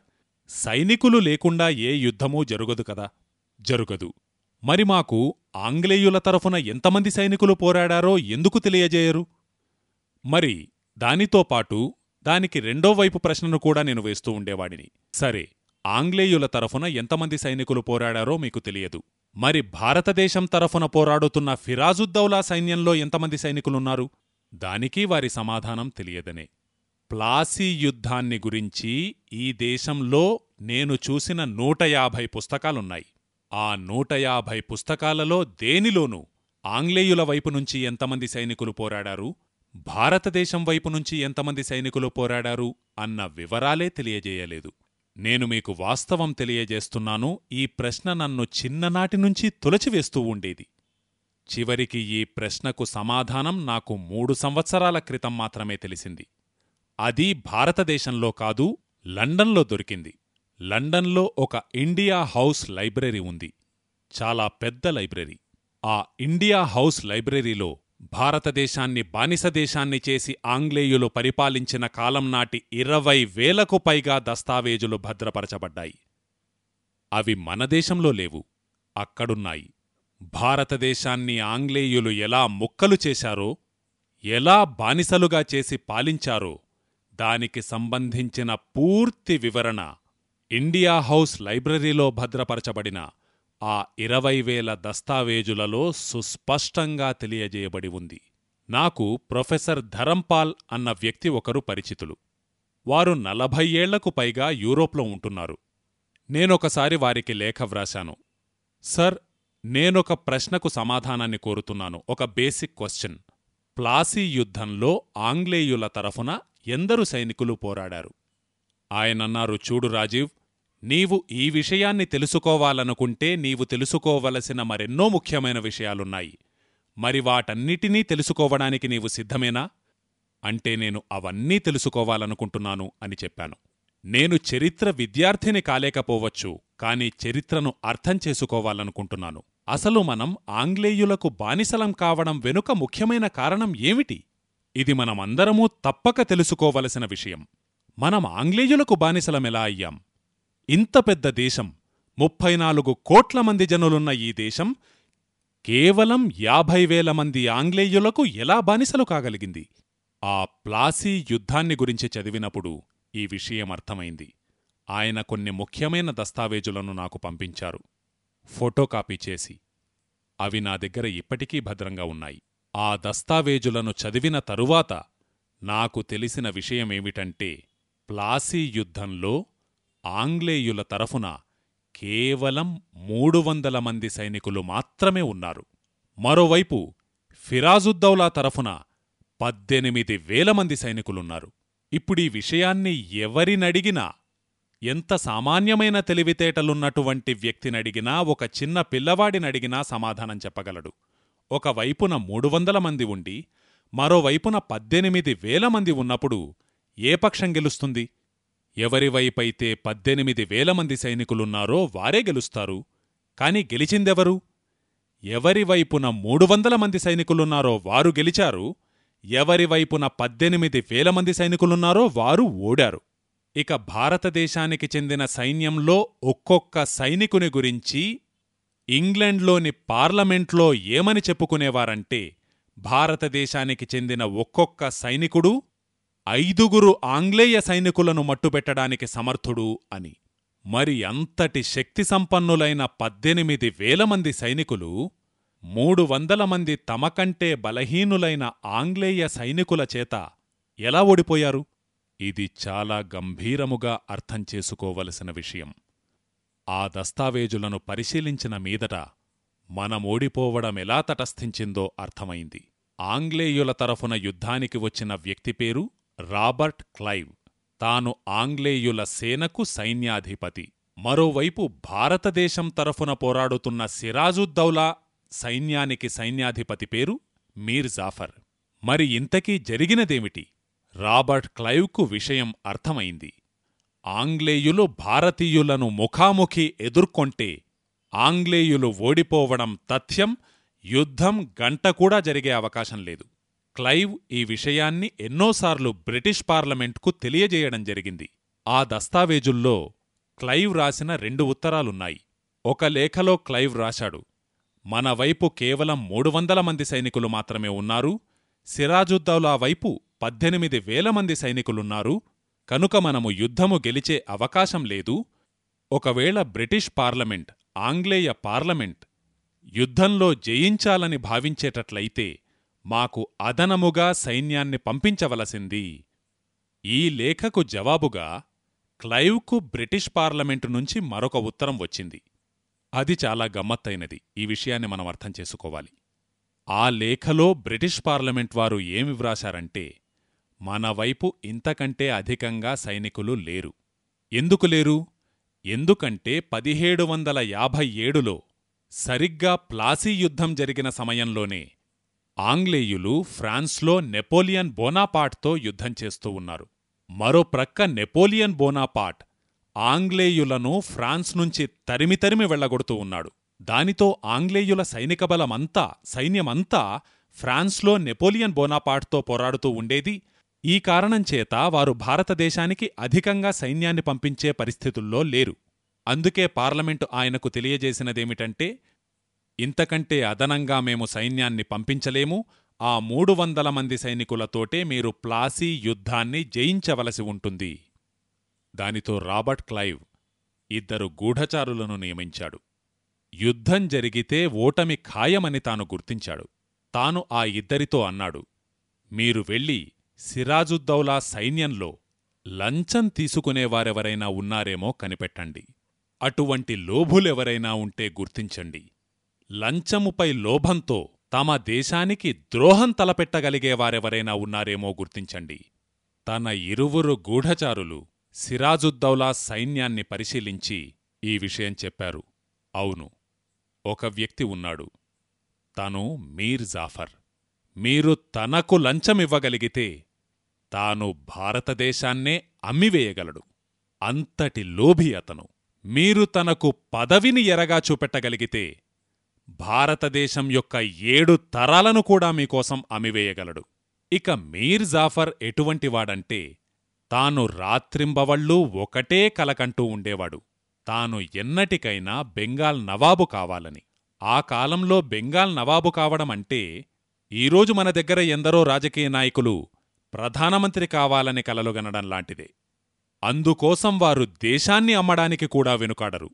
సైనికులు లేకుండా ఏ యుద్ధమూ జరుగదు కదా. జరుగదు. మరి మాకు ఆంగ్లేయుల తరఫున ఎంతమంది సైనికులు పోరాడారో ఎందుకు తెలియజేయరు? మరి దానితో పాటు దానికి రెండో వైపు ప్రశ్నను కూడా నేను వేస్తూ ఉండేవాడిని. సరే ఆంగ్లేయుల తరఫున ఎంతమంది సైనికులు పోరాడారో మీకు తెలియదు. మరి భారతదేశం తరఫున పోరాడుతున్న ఫిరాజుద్దౌలా సైన్యంలో ఎంతమంది సైనికులున్నారు? దానికి వారి సమాధానం తెలియదనే. ప్లాసీ యుద్ధాన్ని గురించి ఈ దేశంలో నేను చూసిన నూట యాభై పుస్తకాలున్నాయి. ఆ నూట యాభై పుస్తకాలలో దేనిలోనూ ఆంగ్లేయుల వైపు నుంచి ఎంతమంది సైనికులు పోరాడారు? భారతదేశం వైపు నుంచి ఎంతమంది సైనికులు పోరాడారు? అన్న వివరాలే తెలియజేయలేదు. నేను మీకు వాస్తవం తెలియజేస్తున్నాను. ఈ ప్రశ్న నన్ను చిన్ననాటి నుంచి తొలచివేస్తూ ఉండేది. చివరికి ఈ ప్రశ్నకు సమాధానం నాకు మూడు సంవత్సరాల క్రితం మాత్రమే తెలిసింది. అది భారతదేశంలో కాదు లండన్లో దొరికింది. లండన్లో ఒక ఇండియా హౌస్ లైబ్రరీ ఉంది. చాలా పెద్ద లైబ్రరీ. ఆ ఇండియా హౌస్ లైబ్రరీలో భారతదేశాన్ని బానిసదేశాన్ని చేసి ఆంగ్లేయులు పరిపాలించిన కాలం నాటి ఇరవై వేలకు పైగా దస్తావేజులు భద్రపరచబడ్డాయి. అవి మన దేశంలో లేవు అక్కడున్నాయి. భారతదేశాన్ని ఆంగ్లేయులు ఎలా ముక్కలు చేశారో ఎలా బానిసలుగా చేసి పాలించారో దానికి సంబంధించిన పూర్తి వివరణ ఇండియా హౌస్ లైబ్రరీలో భద్రపరచబడిన ఆ ఇరవై వేల దస్తావేజులలో సుస్పష్టంగా తెలియజేయబడి ఉంది. నాకు ప్రొఫెసర్ ధరంపాల్ అన్న వ్యక్తి ఒకరు పరిచితులు. వారు నలభై ఏళ్ళకు పైగా యూరోప్లో ఉంటున్నారు. నేనొకసారి వారికి లేఖ వ్రాశాను. సర్ నేనొక ప్రశ్నకు సమాధానాన్ని కోరుతున్నాను. ఒక బేసిక్ క్వశ్చన్. ప్లాసీ యుద్ధంలో ఆంగ్లేయుల తరఫున ఎందరు సైనికులు పోరాడారు. ఆయనన్నారు చూడు రాజీవ్ నీవు ఈ విషయాన్ని తెలుసుకోవాలనుకుంటే నీవు తెలుసుకోవలసిన మరెన్నో ముఖ్యమైన విషయాలున్నాయి. మరి వాటన్నిటినీ తెలుసుకోవడానికి నీవు సిద్ధమేనా? అంటే నేను అవన్నీ తెలుసుకోవాలనుకుంటున్నాను అని చెప్పాను. నేను చరిత్ర విద్యార్థిని కాలేకపోవచ్చు కాని చరిత్రను అర్థం చేసుకోవాలనుకుంటున్నాను. అసలు మనం ఆంగ్లేయులకు బానిసలం కావడం వెనుక ముఖ్యమైన కారణం ఏమిటి? ఇది మనమందరమూ తప్పక తెలుసుకోవలసిన విషయం. మనం ఆంగ్లేయులకు బానిసలమెలా అయ్యాం? ఇంత పెద్ద దేశం ముప్పై నాలుగు కోట్ల మంది జనులున్న ఈ దేశం కేవలం యాభై వేల మంది ఆంగ్లేయులకు ఎలా బానిసలు కాగలిగింది? ఆ ప్లాసీ యుద్ధాన్ని గురించి చదివినప్పుడు ఈ విషయం అర్థమైంది. ఆయన కొన్ని ముఖ్యమైన దస్తావేజులను నాకు పంపించారు. ఫోటోకాపీ చేసి. అవి నా దగ్గర ఇప్పటికీ భద్రంగా ఉన్నాయి. ఆ దస్తావేజులను చదివిన తరువాత నాకు తెలిసిన విషయమేమిటంటే ప్లాసీ యుద్ధంలో ఆంగ్లేయుల తరఫున కేవలం మూడు వందల మంది సైనికులు మాత్రమే ఉన్నారు. మరోవైపు ఫిరాజుద్దౌలా తరఫున పద్దెనిమిది వేల మంది సైనికులున్నారు. ఇప్పుడీ విషయాన్ని ఎవరినడిగినా ఎంత సామాన్యమైన తెలివితేటలున్నటువంటి వ్యక్తినడిగినా ఒక చిన్న పిల్లవాడినడిగినా సమాధానం చెప్పగలడు. ఒకవైపున మూడు వందల మంది ఉండి మరోవైపున పద్దెనిమిది వేల మంది ఉన్నప్పుడు ఏ పక్షం గెలుస్తుంది? ఎవరివైపైతే పద్దెనిమిది వేల మంది సైనికులున్నారో వారే గెలుస్తారు. కాని గెలిచిందెవరు? ఎవరివైపున మూడు వందల మంది సైనికులున్నారో వారు గెలిచారు. ఎవరివైపున పద్దెనిమిది వేల మంది సైనికులున్నారో వారు ఓడారు. ఇక భారతదేశానికి చెందిన సైన్యంలో ఒక్కొక్క సైనికుని గురించి ఇంగ్లండ్లోని పార్లమెంట్లో ఏమని చెప్పుకునేవారంటే భారతదేశానికి చెందిన ఒక్కొక్క సైనికుడు ఐదుగురు ఆంగ్లేయ సైనికులను మట్టుపెట్టడానికి సమర్థుడు అని. మరి అంతటి శక్తి సంపన్నులైన పద్దెనిమిది వేల మంది సైనికులు మూడు వందల మంది తమకంటే బలహీనులైన ఆంగ్లేయ సైనికుల చేత ఎలా ఓడిపోయారు? ఇది చాలా గంభీరముగా అర్థం చేసుకోవలసిన విషయం. ఆ దస్తావేజులను పరిశీలించిన మీదట మనమోడిపోవడమెలా తటస్థించిందో అర్థమైంది. ఆంగ్లేయుల తరఫున యుద్ధానికి వచ్చిన వ్యక్తి పేరు రాబర్ట్ క్లైవ్. తాను ఆంగ్లేయుల సేనకు సైన్యాధిపతి. మరోవైపు భారతదేశం తరఫున పోరాడుతున్న సిరాజుద్దౌలా సైన్యానికి సైన్యాధిపతి పేరు మీర్ జాఫర్. మరి ఇంతకీ జరిగినదేమిటి? రాబర్ట్ క్లైవ్కు విషయం అర్థమైంది. ఆంగ్లేయులు భారతీయులను ముఖాముఖి ఎదుర్కొంటే ఆంగ్లేయులు ఓడిపోవడం తథ్యం యుద్ధం గంట కూడా జరిగే అవకాశం లేదు. క్లైవ్ ఈ విషయాన్ని ఎన్నోసార్లు బ్రిటిష్ పార్లమెంట్కు తెలియజేయడం జరిగింది. ఆ దస్తావేజుల్లో క్లైవ్ రాసిన రెండు ఉత్తరాలున్నాయి. ఒక లేఖలో క్లైవ్ రాశాడు మన వైపు కేవలం మూడు వందల మంది సైనికులు మాత్రమే ఉన్నారు సిరాజుద్దౌలా వైపు పద్దెనిమిది వేల మంది సైనికులున్నారు కనుక మనము యుద్ధము గెలిచే అవకాశం లేదు. ఒకవేళ బ్రిటిష్ పార్లమెంట్ ఆంగ్లేయ పార్లమెంట్ యుద్ధంలో జయించాలని భావించేటట్లయితే మాకు అదనముగా సైన్యాన్ని పంపించవలసింది. ఈ లేఖకు జవాబుగా క్లైవ్కు బ్రిటిష్ పార్లమెంటు నుంచి మరొక ఉత్తరం వచ్చింది. అది చాలా గమ్మత్తైనది. ఈ విషయాన్ని మనం అర్థం చేసుకోవాలి. ఆ లేఖలో బ్రిటిష్ పార్లమెంట్ వారు ఏమి వ్రాశారంటే మన వైపు ఇంతకంటే అధికంగా సైనికులు లేరు. ఎందుకు లేరు? ఎందుకంటే పదిహేడు వందల యాభై ఏడులో సరిగ్గా ప్లాసీ యుద్ధం జరిగిన సమయంలోనే ఆంగ్లేయులు ఫ్రాన్స్లో నెపోలియన్ బోనాపాట్తో యుద్ధం చేస్తూ ఉన్నారు. మరో ప్రక్క నెపోలియన్ బోనాపాట్ ఆంగ్లేయులను ఫ్రాన్స్ నుంచి తరిమితరిమి వెళ్ళగొడుతూ ఉన్నాడు. దానితో ఆంగ్లేయుల సైనిక బలమంతా సైన్యమంతా ఫ్రాన్స్లో నెపోలియన్ బోనాపాట్తో పోరాడుతూ ఉండేది. ఈ కారణంచేత వారు భారతదేశానికి అధికంగా సైన్యాన్ని పంపించే పరిస్థితుల్లో లేరు. అందుకే పార్లమెంటు ఆయనకు తెలియజేసినదేమిటంటే ఇంతకంటే అదనంగా మేము సైన్యాన్ని పంపించలేము ఆ మూడు వందల మంది సైనికులతోటే మీరు ప్లాసీ యుద్ధాన్ని జయించవలసి ఉంటుంది. దానితో రాబర్ట్ క్లైవ్ ఇద్దరు గూఢచారులను నియమించాడు. యుద్ధం జరిగితే ఓటమి ఖాయమని తాను గుర్తించాడు. తాను ఆ ఇద్దరితో అన్నాడు మీరు వెళ్ళి సిరాజుద్దౌలా సైన్యంలో లంచం తీసుకునేవారెవరైనా ఉన్నారేమో కనిపెట్టండి. అటువంటి లోభులెవరైనా ఉంటే గుర్తించండి. లంచముపై లోభంతో తమ దేశానికి ద్రోహం తలపెట్టగలిగేవారెవరైనా ఉన్నారేమో గుర్తించండి. తన ఇరువురు గూఢచారులు సిరాజుద్దౌలా సైన్యాన్ని పరిశీలించి ఈ విషయం చెప్పారు. అవును ఒక వ్యక్తి ఉన్నాడు. తను మీర్ జాఫర్. మీరు తనకు లంచమివ్వగలిగితే తాను భారతదేశాన్నే అమ్మివేయగలడు. అంతటి లోభి అతను. మీరు తనకు పదవిని ఎరగా చూపెట్టగలిగితే భారతదేశం యొక్క ఏడు తరాలను కూడా మీకోసం అమివేయగలడు ఇక మీర్ జాఫర్ ఎటువంటివాడంటే తాను రాత్రింబవళ్ళూ ఒకటే కలకంటూ ఉండేవాడు. తాను ఎన్నటికైనా బెంగాల్ నవాబు కావాలని. ఆ కాలంలో బెంగాల్ నవాబు కావడమంటే ఈరోజు మన దగ్గర ఎందరో రాజకీయ నాయకులు ప్రధానమంత్రి కావాలని కలలుగనడం లాంటిదే. అందుకోసం వారు దేశాన్ని అమ్మడానికి కూడా వెనుకాడరు.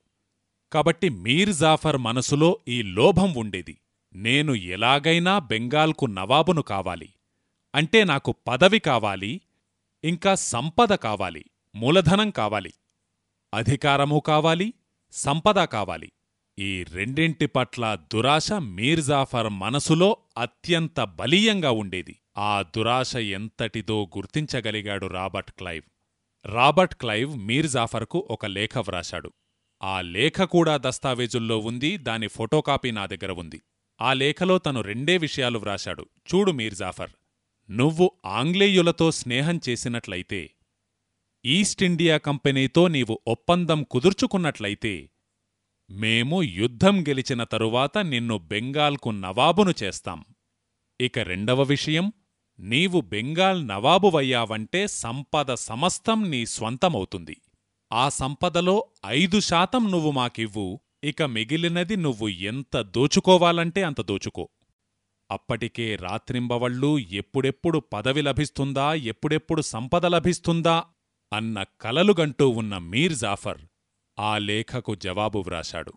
కాబట్టి మీర్ జాఫర్ మనసులో ఈ లోభం ఉండేది. నేను ఎలాగైనా బెంగాల్కు నవాబును కావాలి. అంటే నాకు పదవి కావాలి. ఇంకా సంపద కావాలి. మూలధనం కావాలి. అధికారమూ కావాలి. సంపద కావాలి. ఈ రెండింటి పట్ల దురాశ మీర్జాఫర్ మనసులో అత్యంత బలీయంగా ఉండేది. ఆ దురాశ ఎంతటిదో గుర్తించగలిగాడు రాబర్ట్ క్లైవ్. రాబర్ట్ క్లైవ్ మీర్జాఫర్కు ఒక లేఖ వ్రాశాడు. ఆ లేఖ కూడా దస్తావేజుల్లో ఉంది దాని ఫోటోకాపీ నా దగ్గర ఉంది. ఆ లేఖలో తను రెండే విషయాలు వ్రాశాడు. చూడు మీర్జాఫర్ నువ్వు ఆంగ్లేయులతో స్నేహం చేసినట్లయితే ఈస్ట్ ఇండియా కంపెనీతో నీవు ఒప్పందం కుదుర్చుకున్నట్లయితే మేము యుద్ధం గెలిచిన తరువాత నిన్ను బెంగాల్కు నవాబును చేస్తాం. ఇక రెండవ విషయం నీవు బెంగాల్ నవాబువయ్యావంటే సంపద సమస్తం నీ స్వంతమవుతుంది. ఆ సంపదలో ఐదు శాతం నువ్వు మాకివ్వు ఇక మిగిలినది నువ్వు ఎంత దోచుకోవాలంటే అంత దోచుకో. అప్పటికే రాత్రింబవళ్ళూ ఎప్పుడెప్పుడు పదవి లభిస్తుందా ఎప్పుడెప్పుడు సంపద లభిస్తుందా అన్న కలలుగంటూ ఉన్న మీర్ జాఫర్ ఆ లేఖకు జవాబు వ్రాశాడు.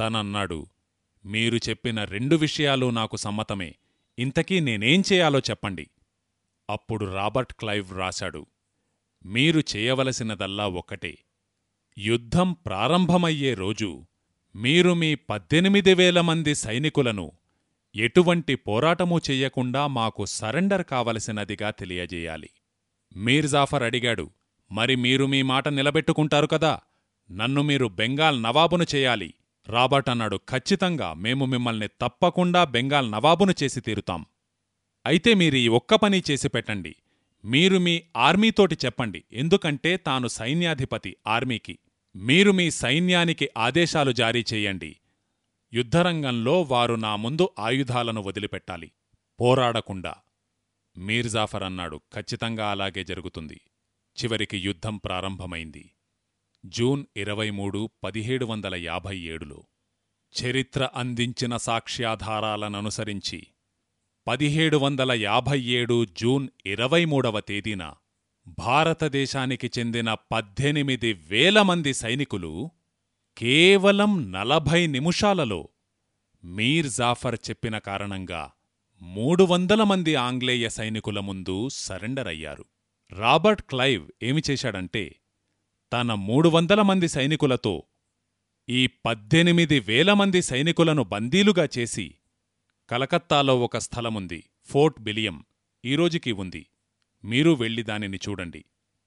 తనన్నాడు మీరు చెప్పిన రెండు విషయాలు నాకు సమ్మతమే ఇంతకీ నేనేం చేయాలో చెప్పండి. అప్పుడు రాబర్ట్ క్లైవ్ రాశాడు. మీరు చేయవలసినదల్లా ఒకటే. యుద్ధం ప్రారంభమయ్యే రోజు మీరు మీ పద్దెనిమిది వేల మంది సైనికులను ఎటువంటి పోరాటమూ చెయ్యకుండా మాకు సరెండర్ కావలసినదిగా తెలియజేయాలి. మీర్జాఫర్ అడిగాడు మరి మీరు మీ మాట నిలబెట్టుకుంటారు కదా? నన్ను మీరు బెంగాల్ నవాబును చేయాలి. రాబర్ట్ అన్నాడు ఖచ్చితంగా మేము మిమ్మల్ని తప్పకుండా బెంగాల్ నవాబును చేసి తీరుతాం. అయితే మీరీ ఒక్క పని చేసి పెట్టండి. మీరు మీ ఆర్మీతోటి చెప్పండి. ఎందుకంటే తాను సైన్యాధిపతి ఆర్మీకి. మీరు మీ సైన్యానికి ఆదేశాలు జారీ చేయండి. యుద్ధరంగంలో వారు నా ముందు ఆయుధాలను వదిలిపెట్టాలి. పోరాడకుండా. మీర్జాఫర్ అన్నాడు ఖచ్చితంగా అలాగే జరుగుతుంది. చివరికి యుద్ధం ప్రారంభమైంది. జూన్ ఇరవై మూడు పదిహేడు వందల యాభై ఏడులో చరిత్ర అందించిన సాక్ష్యాధారాలననుసరించి పదిహేడు వందల యాభై ఏడు జూన్ ఇరవై మూడవ తేదీన భారతదేశానికి చెందిన పద్దెనిమిది వేల మంది సైనికులు కేవలం నలభై నిమిషాలలో మీర్ జాఫర్ చెప్పిన కారణంగా మూడు వందల మంది ఆంగ్లేయ సైనికుల ముందు సరెండర్ అయ్యారు రాబర్ట్ క్లైవ్ ఏమి చేశాడంటే తన మూడు వందల మంది సైనికులతో ఈ పద్దెనిమిది వేల మంది సైనికులను బందీలుగా చేసి కలకత్తాలో ఒక స్థలముంది ఫోర్ట్ బిలియం. ఈరోజుకి ఉంది. మీరు వెళ్ళి దానిని చూడండి.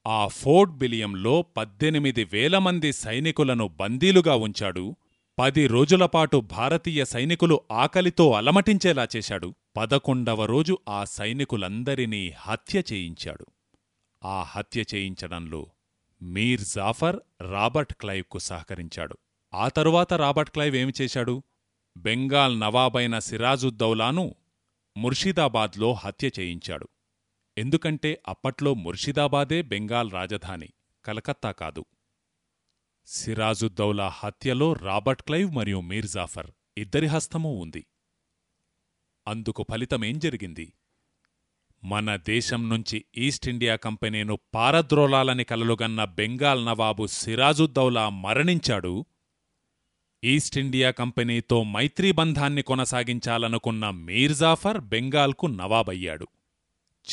ఆ ఫోర్ట్ బిలియంలో పద్దెనిమిది వేల మంది సైనికులను బందీలుగా ఉంచాడు. పది రోజులపాటు భారతీయ సైనికులు ఆకలితో అలమటించేలా చేశాడు. పదకొండవ రోజు ఆ సైనికులందరినీ హత్య చేయించాడు. ఆ హత్య చేయించడంలో మీర్ జాఫర్ రాబర్ట్ క్లైవ్కు సహకరించాడు. ఆ తరువాత రాబర్ట్ క్లైవ్ ఏమి చేశాడు? బెంగాల్ నవాబైన సిరాజుద్దౌలాను ముర్షిదాబాద్లో హత్య చేయించాడు. ఎందుకంటే అప్పట్లో ముర్షిదాబాదే బెంగాల్ రాజధాని కలకత్తా కాదు. సిరాజుద్దౌలా హత్యలో రాబర్ట్ క్లైవ్ మరియు మీర్జాఫర్ ఇద్దరి హస్తమూ ఉంది. అందుకు ఫలితమేం జరిగింది? మన దేశం నుంచి ఈస్ట్ ఇండియా కంపెనీను పారద్రోలాలని కలలుగన్న బెంగాల్ నవాబు సిరాజుద్దౌలా మరణించాడు. ఈస్ట్ ఇండియా కంపెనీతో మైత్రీబంధాన్ని కొనసాగించాలనుకున్న మీర్జాఫర్ బెంగాల్కు నవాబయ్యాడు.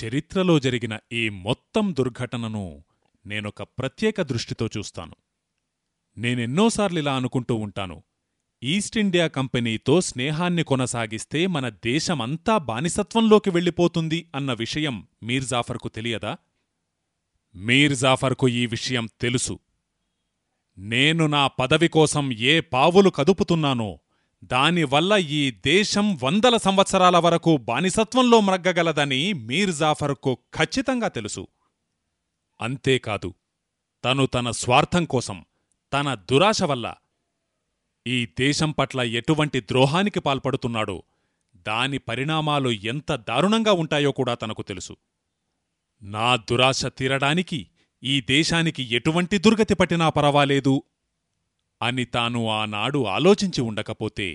చరిత్రలో జరిగిన ఈ మొత్తం దుర్ఘటనను నేనొక ప్రత్యేక దృష్టితో చూస్తాను. నేనెన్నోసార్లిలా అనుకుంటూ ఉంటాను. ఈస్ట్ ఇండియా కంపెనీతో స్నేహాన్ని కొనసాగిస్తే మన దేశమంతా బానిసత్వంలోకి వెళ్ళిపోతుంది అన్న విషయం మీర్జాఫర్కు తెలియదా? మీర్జాఫర్కు ఈ విషయం తెలుసు. నేను నా పదవి కోసం ఏ పావులు కదుపుతున్నానో దానివల్ల ఈ దేశం వందల సంవత్సరాల వరకు బానిసత్వంలో మ్రగ్గగలదని మీర్జాఫర్కు ఖచ్చితంగా తెలుసు. అంతేకాదు తను తన స్వార్థం కోసం తన దురాశ వల్ల ఈ దేశం పట్ల ఎటువంటి ద్రోహానికి పాల్పడుతున్నాడో దాని పరిణామాలు ఎంత దారుణంగా ఉంటాయో కూడా తనకు తెలుసు. నా దురాశ తీరడానికి ఈ దేశానికి ఎటువంటి దుర్గతి పట్టినా పరవాలేదు అని తాను ఆనాడు ఆలోచించి ఉండకపోతే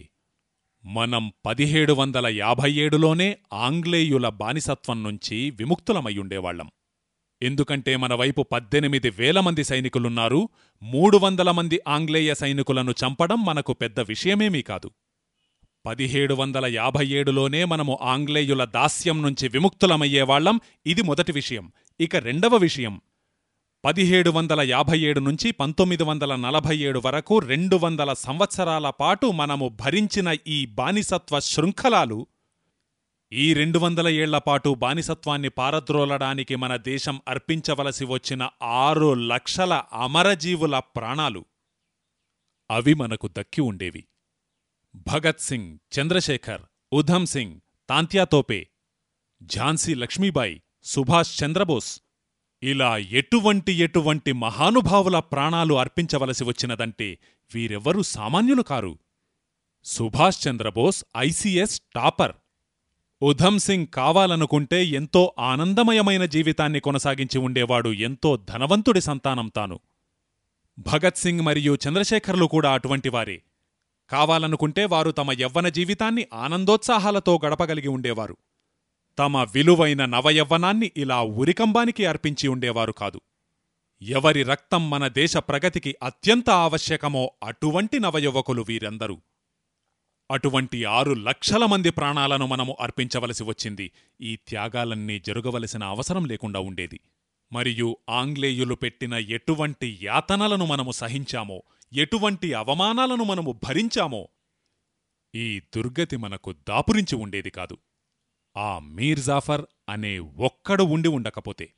మనం పదిహేడు వందల యాభై ఏడులోనే ఆంగ్లేయుల బానిసత్వం నుంచి విముక్తులమయ్యుండేవాళ్ళం ఎందుకంటే మన వైపు పద్దెనిమిది వేల మంది సైనికులున్నారు మూడు వందల మంది ఆంగ్లేయ సైనికులను చంపడం మనకు పెద్ద విషయమేమీ కాదు. పదిహేడు వందల యాభై ఏడులోనే మనము ఆంగ్లేయుల దాస్యం నుంచి విముక్తులమయ్యేవాళ్ళం ఇది మొదటి విషయం. ఇక రెండవ విషయం. పదిహేడు వందల యాభై ఏడు నుంచి పంతొమ్మిది వందల నలభై ఏడు వరకు రెండు వందల సంవత్సరాల పాటు మనము భరించిన ఈ బానిసత్వ శృంఖలాలు ఈ రెండు వందల ఏళ్ళపాటు బానిసత్వాన్ని పారద్రోలడానికి మన దేశం అర్పించవలసి వచ్చిన ఆరు లక్షల అమరజీవుల ప్రాణాలు అవి మనకు దక్కి ఉండేవి. భగత్ సింగ్ చంద్రశేఖర్ ఉధమ్ సింగ్ తాంత్యాతోపే ఝాన్సీ లక్ష్మీబాయి సుభాష్ చంద్రబోస్ ఇలా ఎటువంటి ఎటువంటి మహానుభావుల ప్రాణాలు అర్పించవలసి వచ్చినదంటే వీరెవ్వరూ సామాన్యులు car. Subhash Chandrabose ICS topper. Udham Singh కావాలనుకుంటే ఎంతో ఆనందమయమైన జీవితాన్ని కొనసాగించి ఉండేవాడు ఎంతో ధనవంతుడి సంతానం తాను. భగత్ సింగ్ మరియు చంద్రశేఖర్లు కూడా అటువంటివారే కావాలనుకుంటే వారు తమ యవ్వన జీవితాన్ని ఆనందోత్సాహాలతో గడపగలిగి ఉండేవారు. తమ విలువైన నవయవ్వనాన్ని ఇలా ఉరికంబానికి అర్పించి ఉండేవారు కాదు. ఎవరి రక్తం మన దేశ ప్రగతికి అత్యంత ఆవశ్యకమో అటువంటి నవయువకులు వీరందరూ. అటువంటి ఆరు లక్షల మంది ప్రాణాలను మనము అర్పించవలసి వచ్చింది. ఈ త్యాగాలన్నీ జరగవలసిన అవసరం లేకుండా ఉండేది. మరియు ఆంగ్లేయులు పెట్టిన ఎటువంటి యాతనలను మనము సహించామో ఎటువంటి అవమానాలను మనము భరించామో ఈ దుర్గతి మనకు దాపురించి ఉండేది కాదు. ఆ మీర్జాఫర్ అనే ఒక్కడు ఉండి ఉండకపోతే.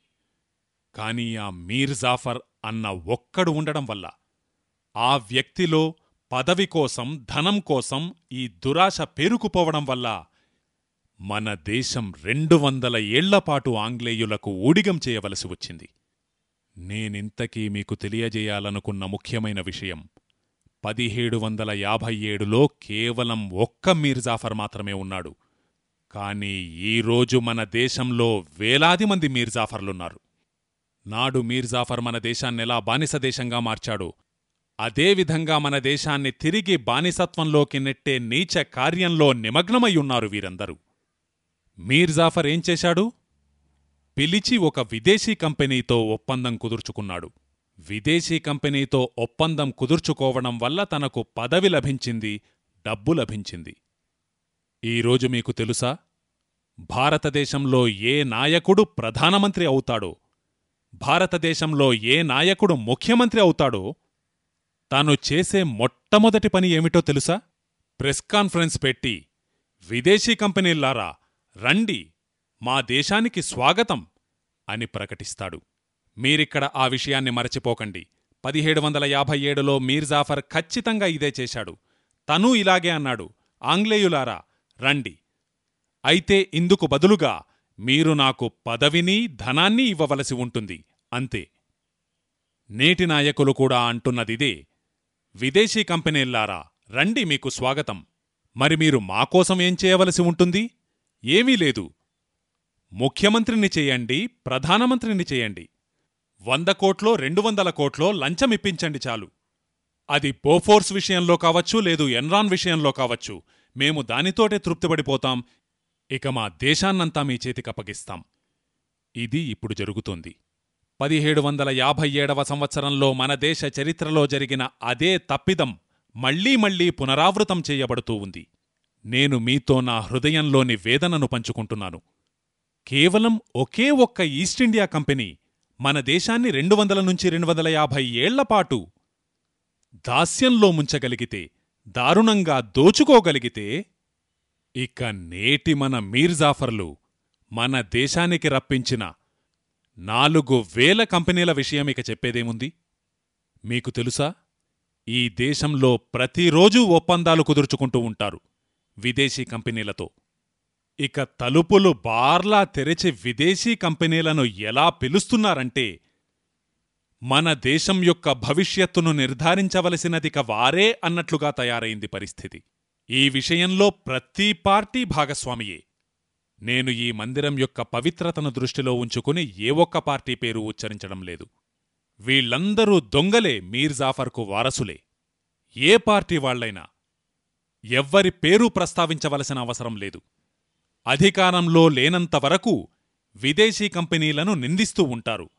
కాని ఆ మీర్జాఫర్ అన్న ఒక్కడు ఉండడం వల్ల ఆ వ్యక్తిలో పదవి కోసం ధనం కోసం ఈ దురాశ పేరుకుపోవడం వల్ల మన దేశం రెండు వందల ఏళ్ళపాటు ఆంగ్లేయులకు ఊడిగం చేయవలసి వచ్చింది. నేనింతకీ మీకు తెలియజేయాలనుకున్న ముఖ్యమైన విషయం పదిహేడు వందల యాభై ఏడులో కేవలం ఒక్క మీర్జాఫర్ మాత్రమే ఉన్నాడు. కాని ఈరోజు మన దేశంలో వేలాది మంది మీర్జాఫర్లున్నారు నాడు మీర్జాఫర్ మన దేశాన్నెలా బానిస దేశంగా మార్చాడో అదేవిధంగా మన దేశాన్ని తిరిగి బానిసత్వంలోకి నెట్టే నీచ కార్యంలో నిమగ్నమయ్యున్నారు వీరందరూ. మీర్జాఫర్ ఏం చేశాడు? పిలిచి ఒక విదేశీ కంపెనీతో ఒప్పందం కుదుర్చుకున్నాడు. విదేశీ కంపెనీతో ఒప్పందం కుదుర్చుకోవడం వల్ల తనకు పదవి లభించింది డబ్బు లభించింది. ఈరోజు మీకు తెలుసా? భారతదేశంలో ఏ నాయకుడు ప్రధానమంత్రి అవుతాడో? భారతదేశంలో ఏ నాయకుడు ముఖ్యమంత్రి అవుతాడో? తాను చేసే మొట్టమొదటి పని ఏమిటో తెలుసా? ప్రెస్ కాన్ఫరెన్స్ పెట్టి విదేశీ కంపెనీల్లారా రండి మా దేశానికి స్వాగతం అని ప్రకటిస్తాడు. మీరిక్కడ ఆ విషయాన్ని మరచిపోకండి. పదిహేడు వందల యాభై ఏడులో మీర్జాఫర్ ఖచ్చితంగా ఇదే చేశాడు. తనూ ఇలాగే అన్నాడు. ఆంగ్లేయులారా రండి. అయితే ఇందుకు బదులుగా మీరు నాకు పదవిని ధనాన్ని ఇవ్వవలసి ఉంటుంది. అంతే. నేటి నాయకులు కూడా అంటున్నదిదే. విదేశీ కంపెనీల్లారా రండి మీకు స్వాగతం. మరి మీరు మాకోసం ఏం చేయవలసి ఉంటుంది? ఏమీ లేదు. ముఖ్యమంత్రిని చేయండి ప్రధానమంత్రిని చేయండి. వంద కోట్లో రెండు వందల కోట్లో లంచమిప్పించండి చాలు. అది బోఫోర్స్ విషయంలో కావచ్చు లేదు ఎన్రాన్ విషయంలో కావచ్చు. మేము దానితోటే తృప్తిపడిపోతాం. ఇక మా దేశాన్నంతా మీ చేతికప్పగిస్తాం ఇది ఇప్పుడు జరుగుతోంది. పదిహేడు వందల యాభై ఏడవ సంవత్సరంలో మన దేశ చరిత్రలో జరిగిన అదే తప్పిదం మళ్ళీ మళ్ళీ పునరావృతం చేయబడుతూ ఉంది. నేను మీతో నా హృదయంలోని వేదనను పంచుకుంటున్నాను. కేవలం ఒకే ఒక్క ఈస్టిండియా కంపెనీ మన దేశాన్ని రెండు వందల నుంచి రెండు వందల యాభై ఏళ్ళపాటు దాస్యంలో ముంచగలిగితే దారుణంగా దోచుకోగలిగితే ఇక నేటి మన మీర్జాఫర్లు మన దేశానికి రప్పించిన నాలుగు వేల కంపెనీల విషయం ఇక చెప్పేదేముంది? మీకు తెలుసా? ఈ దేశంలో ప్రతిరోజూ ఒప్పందాలు కుదుర్చుకుంటూ ఉంటారు విదేశీ కంపెనీలతో. ఇక తలుపులు బార్లా తెరిచి విదేశీ కంపెనీలను ఎలా పిలుస్తున్నారంటే మన దేశం యొక్క భవిష్యత్తును నిర్ధారించవలసినదిక వారే అన్నట్లుగా తయారైంది పరిస్థితి. ఈ విషయంలో ప్రతి పార్టీ భాగస్వామియే. నేను ఈ మందిరం యొక్క పవిత్రతను దృష్టిలో ఉంచుకుని ఏ ఒక్క పార్టీ పేరు ఉచ్చరించడం లేదు. వీళ్ళందరూ దొంగలే మీర్జాఫర్కు వారసులే. ఏ పార్టీ వాళ్ళైనా ఎవ్వరి పేరు ప్రస్తావించవలసిన అవసరం లేదు. అధికారంలో లేనంతవరకు విదేశీ కంపెనీలను నిందిస్తూ ఉంటారు.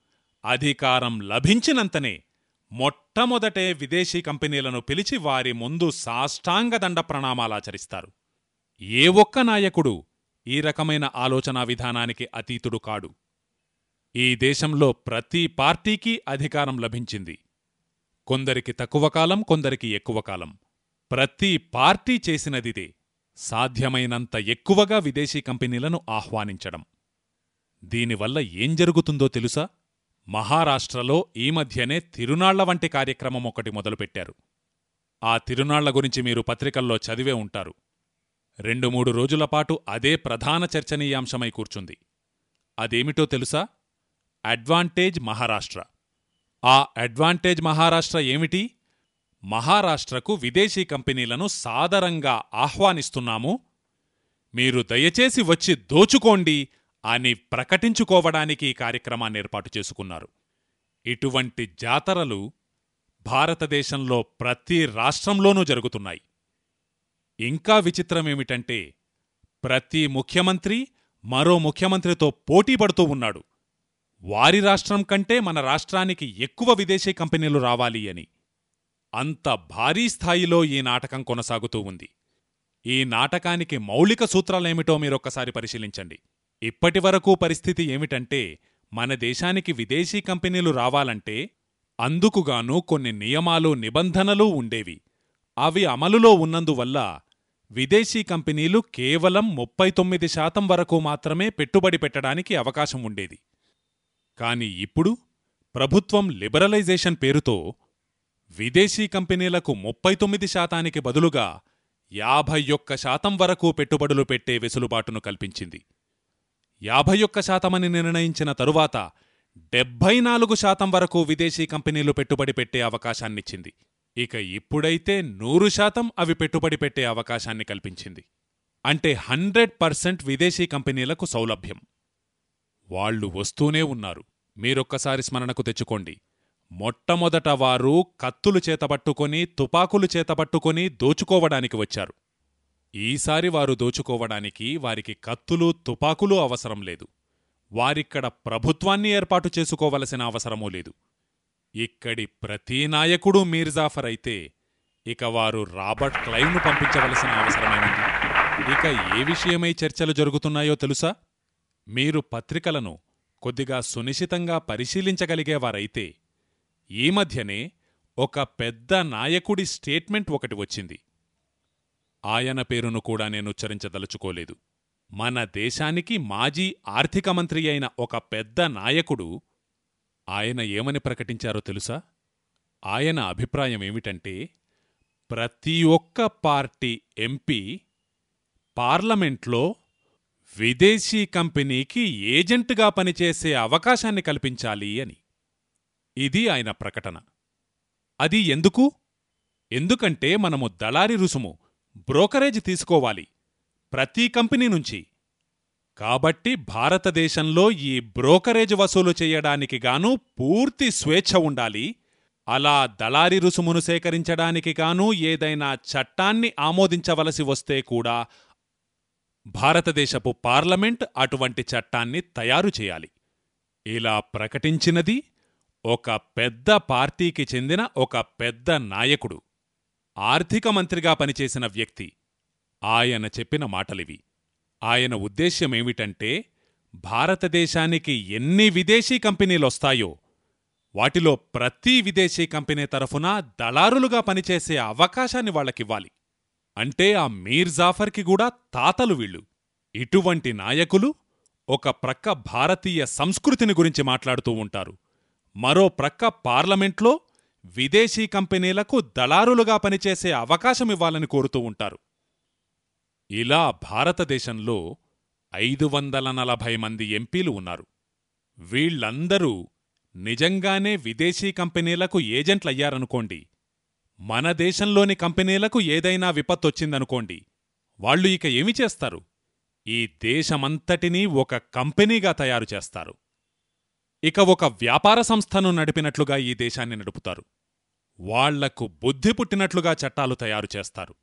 అధికారం లభించినంతనే మొట్టమొదటే విదేశీ కంపెనీలను పిలిచి వారి ముందు సాష్టాంగదండ ప్రణామాలాచరిస్తారు ఏ ఒక్క నాయకుడు ఈ రకమైన ఆలోచనా విధానానికి అతీతుడు కాడు. ఈ దేశంలో ప్రతి పార్టీకి అధికారం లభించింది. కొందరికి తక్కువ కాలం కొందరికి ఎక్కువ కాలం. ప్రతి పార్టీ చేసినదిదే. సాధ్యమైనంత ఎక్కువగా విదేశీ కంపెనీలను ఆహ్వానించడం. దీనివల్ల ఏం జరుగుతుందో తెలుసా? మహారాష్ట్రలో ఈ మధ్యనే తిరునాళ్ళ వంటి కార్యక్రమం ఒకటి మొదలుపెట్టారు. ఆ తిరునాళ్ళ గురించి మీరు పత్రికల్లో చదివే ఉంటారు. రెండు మూడు రోజులపాటు అదే ప్రధాన చర్చనీయాంశమై కూర్చుంది. అదేమిటో తెలుసా? అడ్వాంటేజ్ మహారాష్ట్ర. ఆ అడ్వాంటేజ్ మహారాష్ట్ర ఏమిటి? మహారాష్ట్రకు విదేశీ కంపెనీలను సాదరంగా ఆహ్వానిస్తున్నాము. మీరు దయచేసి వచ్చి దోచుకోండి అని ప్రకటించుకోవడానికి ఈ కార్యక్రమాన్ని ఏర్పాటు చేసుకున్నారు. ఇటువంటి జాతరలు భారతదేశంలో ప్రతి రాష్ట్రంలోనూ జరుగుతున్నాయి. ఇంకా విచిత్రమేమిటంటే ప్రతి ముఖ్యమంత్రి మరో ముఖ్యమంత్రితో పోటీపడుతూ ఉన్నాడు. వారి రాష్ట్రం కంటే మన రాష్ట్రానికి ఎక్కువ విదేశీ కంపెనీలు రావాలి అని. అంత భారీ స్థాయిలో ఈ నాటకం కొనసాగుతూ ఉంది. ఈ నాటకానికి మౌలిక సూత్రాలేమిటో మీరొక్కసారి పరిశీలించండి. ఇప్పటివరకు పరిస్థితి ఏమిటంటే మన దేశానికి విదేశీ కంపెనీలు రావాలంటే అందుకుగాను కొన్ని నియమాలు నిబంధనలు ఉండేవి. అవి అమలులో ఉన్నందువల్ల విదేశీ కంపెనీలు కేవలం ముప్పై తొమ్మిది శాతం వరకు మాత్రమే పెట్టుబడి పెట్టడానికి అవకాశం ఉండేది. కాని ఇప్పుడు ప్రభుత్వం లిబరలైజేషన్ పేరుతో విదేశీ కంపెనీలకు ముప్పై తొమ్మిది శాతానికి బదులుగా యాభై ఒక్క శాతం వరకు పెట్టుబడులు పెట్టే వెసులుబాటును కల్పించింది. యాభై ఒక్క శాతమని నిర్ణయించిన తరువాత డెబ్బై నాలుగు శాతం వరకు విదేశీ కంపెనీలు పెట్టుబడి పెట్టే అవకాశాన్నిచ్చింది. ఇక ఇప్పుడైతే నూరు శాతం అవి పెట్టుబడి పెట్టే అవకాశాన్ని కల్పించింది. అంటే హండ్రెడ్ పర్సెంట్ విదేశీ కంపెనీలకు సౌలభ్యం. వాళ్ళు వస్తూనే ఉన్నారు. మీరొక్కసారి స్మరణకు తెచ్చుకోండి. మొట్టమొదట వారు కత్తులు చేతబట్టుకొని తుపాకులు చేతబట్టుకొని దోచుకోవడానికి వచ్చారు. ఈసారి వారు దోచుకోవడానికి వారికి కత్తులు తుపాకులు అవసరం లేదు. వారిక్కడ ప్రభుత్వాన్ని ఏర్పాటు చేసుకోవలసిన అవసరమూ లేదు. ఇక్కడి ప్రతి నాయకుడు మీర్జాఫర్ అయితే ఇక వారు రాబర్ట్ క్లైవ్ను పంపించవలసిన అవసరమేముంది? ఇక ఏ విషయమై చర్చలు జరుగుతున్నాయో తెలుసా? మీరు పత్రికలను కొద్దిగా సునిశితంగా పరిశీలించగలిగేవారైతే ఈ మధ్యనే ఒక పెద్ద నాయకుడి స్టేట్మెంట్ ఒకటి వచ్చింది. ఆయన పేరును కూడా నేను ఉచ్చరించదలుచుకోలేదు. మన దేశానికి మాజీ ఆర్థిక మంత్రి అయిన ఒక పెద్ద నాయకుడు ఆయన ఏమని ప్రకటించారో తెలుసా? ఆయన అభిప్రాయం ఏమిటంటే ప్రతి ఒక్క పార్టీ ఎంపీ పార్లమెంట్లో విదేశీ కంపెనీకి ఏజెంట్గా పనిచేసే అవకాశాన్ని కల్పించాలి అని. ఇది ఆయన ప్రకటన. అది ఎందుకు? ఎందుకంటే మనము దళారి రుసుము బ్రోకరేజ్ తీసుకోవాలి. ప్రతి కంపెనీ నుంచి కాబట్టి భారతదేశంలో ఈ బ్రోకరేజ్ వసూలు చేయడానికి గాను పూర్తి స్వేచ్ఛ ఉండాలి. అలా దళారి రుసుమును సేకరించడానికి గాను ఏదైనా చట్టాన్ని ఆమోదించవలసి వస్తే కూడా భారతదేశపు పార్లమెంట్ అటువంటి చట్టాన్ని తయారు చేయాలి. ఇలా ప్రకటించినది ఒక పెద్ద పార్టీకి చెందిన ఒక పెద్ద నాయకుడు ఆర్థిక మంత్రిగా పనిచేసిన వ్యక్తి. ఆయన చెప్పిన మాటలివి. ఆయన ఉద్దేశ్యమేమిటంటే భారతదేశానికి ఎన్ని విదేశీ కంపెనీలొస్తాయో వాటిలో ప్రతి విదేశీ కంపెనీ తరఫున దళారులుగా పనిచేసే అవకాశాన్ని వాళ్ళకివ్వాలి. అంటే ఆ మీర్ జాఫర్కి కూడా తాతలు వీళ్ళు. ఇటువంటి నాయకులు ఒక ప్రక్క భారతీయ సంస్కృతిని గురించి మాట్లాడుతూ ఉంటారు. మరో ప్రక్క పార్లమెంట్లో విదేశీ కంపెనీలకు దళారులుగా పనిచేసే అవకాశమివ్వాలని కోరుతూ ఉంటారు. ఇలా భారతదేశంలో ఐదు వందల నలభై మంది ఎంపీలు ఉన్నారు. వీళ్ళందరూ నిజంగానే విదేశీ కంపెనీలకు ఏజెంట్లయ్యారనుకోండి. మన దేశంలోని కంపెనీలకు ఏదైనా విపత్తొచ్చిందనుకోండి. వాళ్ళు ఇక ఏమి చేస్తారు? ఈ దేశమంతటినీ ఒక కంపెనీగా తయారు చేస్తారు. ఇక ఒక వ్యాపార సంస్థను నడిపినట్లుగా ఈ దేశాన్ని నడుపుతారు. వాళ్ళకు బుద్ధి పుట్టినట్లుగా చట్టాలు తయారు చేస్తారు.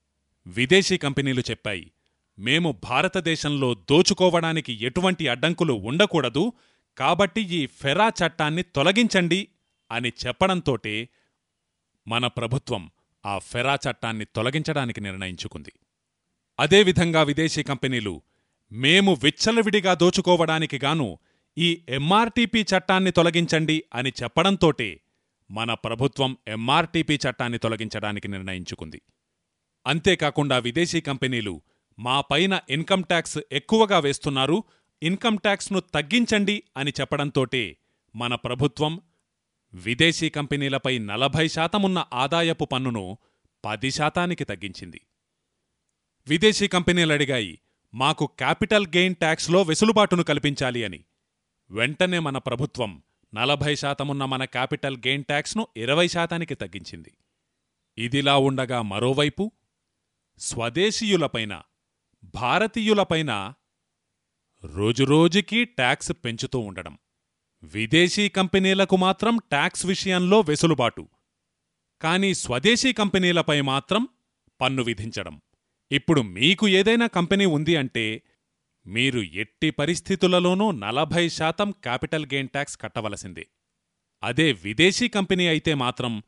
విదేశీ కంపెనీలు చెప్పాయి మేము భారతదేశంలో దోచుకోవడానికి ఎటువంటి అడ్డంకులు ఉండకూడదు కాబట్టి ఈ ఫెరా చట్టాన్ని తొలగించండి అని చెప్పడంతోటే మన ప్రభుత్వం ఆ ఫెరా చట్టాన్ని తొలగించడానికి నిర్ణయించుకుంది. అదేవిధంగా విదేశీ కంపెనీలు మేము విచ్చలవిడిగా దోచుకోవడానికి గాను ఈ ఎంఆర్టీపీ చట్టాన్ని తొలగించండి అని చెప్పడంతోటే మన ప్రభుత్వం ఎంఆర్టీపీ చట్టాన్ని తొలగించడానికి నిర్ణయించుకుంది. అంతేకాకుండా విదేశీ కంపెనీలు మా పైన ఇన్కమ్ ట్యాక్స్ ఎక్కువగా వేస్తున్నారు ఇన్కమ్ ట్యాక్స్ను తగ్గించండి అని చెప్పడంతోటే మన ప్రభుత్వం విదేశీ కంపెనీలపై నలభై శాతమున్న ఆదాయపు పన్నును పది శాతానికి తగ్గించింది. విదేశీ కంపెనీలడిగాయి మాకు క్యాపిటల్ గెయిన్ ట్యాక్స్లో వెసులుబాటును కల్పించాలి అని. వెంటనే మన ప్రభుత్వం నలభై శాతమున్న మన క్యాపిటల్ గెయిన్ ట్యాక్స్ను ఇరవై శాతానికి తగ్గించింది. ఇదిలా ఉండగా మరోవైపు స్వదేశీయులపైన భారతీయులపైన రోజురోజుకీ ట్యాక్స్ పెంచుతూ ఉండడం. విదేశీ కంపెనీలకు మాత్రం ట్యాక్స్ విషయంలో వెసులుబాటు. కానీ స్వదేశీ కంపెనీలపై మాత్రం పన్ను విధించడం. ఇప్పుడు మీకు ఏదైనా కంపెనీ ఉంది అంటే మీరు ఎట్టి పరిస్థితులలోనూ నలభై శాతం క్యాపిటల్ గెయిన్ ట్యాక్స్ కట్టవలసిందే. అదే విదేశీ కంపెనీ అయితే మాత్రం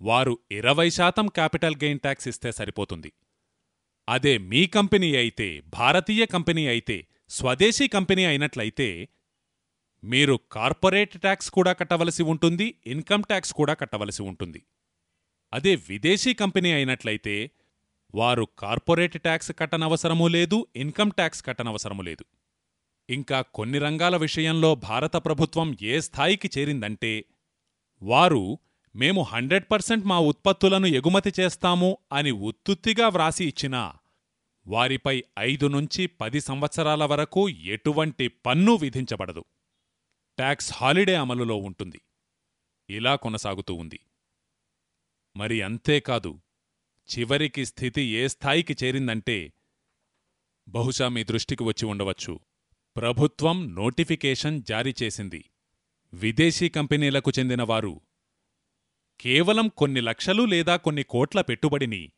వారు ఇరవై శాతం క్యాపిటల్ గెయిన్ ట్యాక్స్ ఇస్తే సరిపోతుంది. అదే మీ కంపెనీ అయితే భారతీయ కంపెనీ అయితే స్వదేశీ కంపెనీ అయినట్లయితే మీరు కార్పొరేట్ ట్యాక్స్ కూడా కట్టవలసి ఉంటుంది ఇన్కమ్ ట్యాక్స్ కూడా కట్టవలసి ఉంటుంది. అదే విదేశీ కంపెనీ అయినట్లయితే వారు కార్పొరేట్ ట్యాక్స్ కట్టనవసరమూ లేదు ఇన్కమ్ ట్యాక్స్ కట్టనవసరము లేదు. ఇంకా కొన్ని రంగాల విషయంలో భారత ప్రభుత్వం ఏ స్థాయికి చేరిందంటే వారు మేము హండ్రెడ్ పర్సెంట్ మా ఉత్పత్తులను ఎగుమతి చేస్తాము అని ఉత్తుత్తిగా వ్రాసి ఇచ్చినా వారిపై ఐదు నుంచి పది సంవత్సరాల వరకు ఎటువంటి పన్ను విధించబడదు. ట్యాక్స్ హాలిడే అమలులో ఉంటుంది. ఇలా కొనసాగుతూ ఉంది. మరి అంతేకాదు చివరికి స్థితి ఏ స్థాయికి చేరిందంటే బహుశా మీ దృష్టికి వచ్చి ఉండవచ్చు. ప్రభుత్వం నోటిఫికేషన్ జారీ చేసింది. విదేశీ కంపెనీలకు చెందినవారు కేవలం కొన్ని లక్షలు లేదా కొన్ని కోట్ల పెట్టుబడిని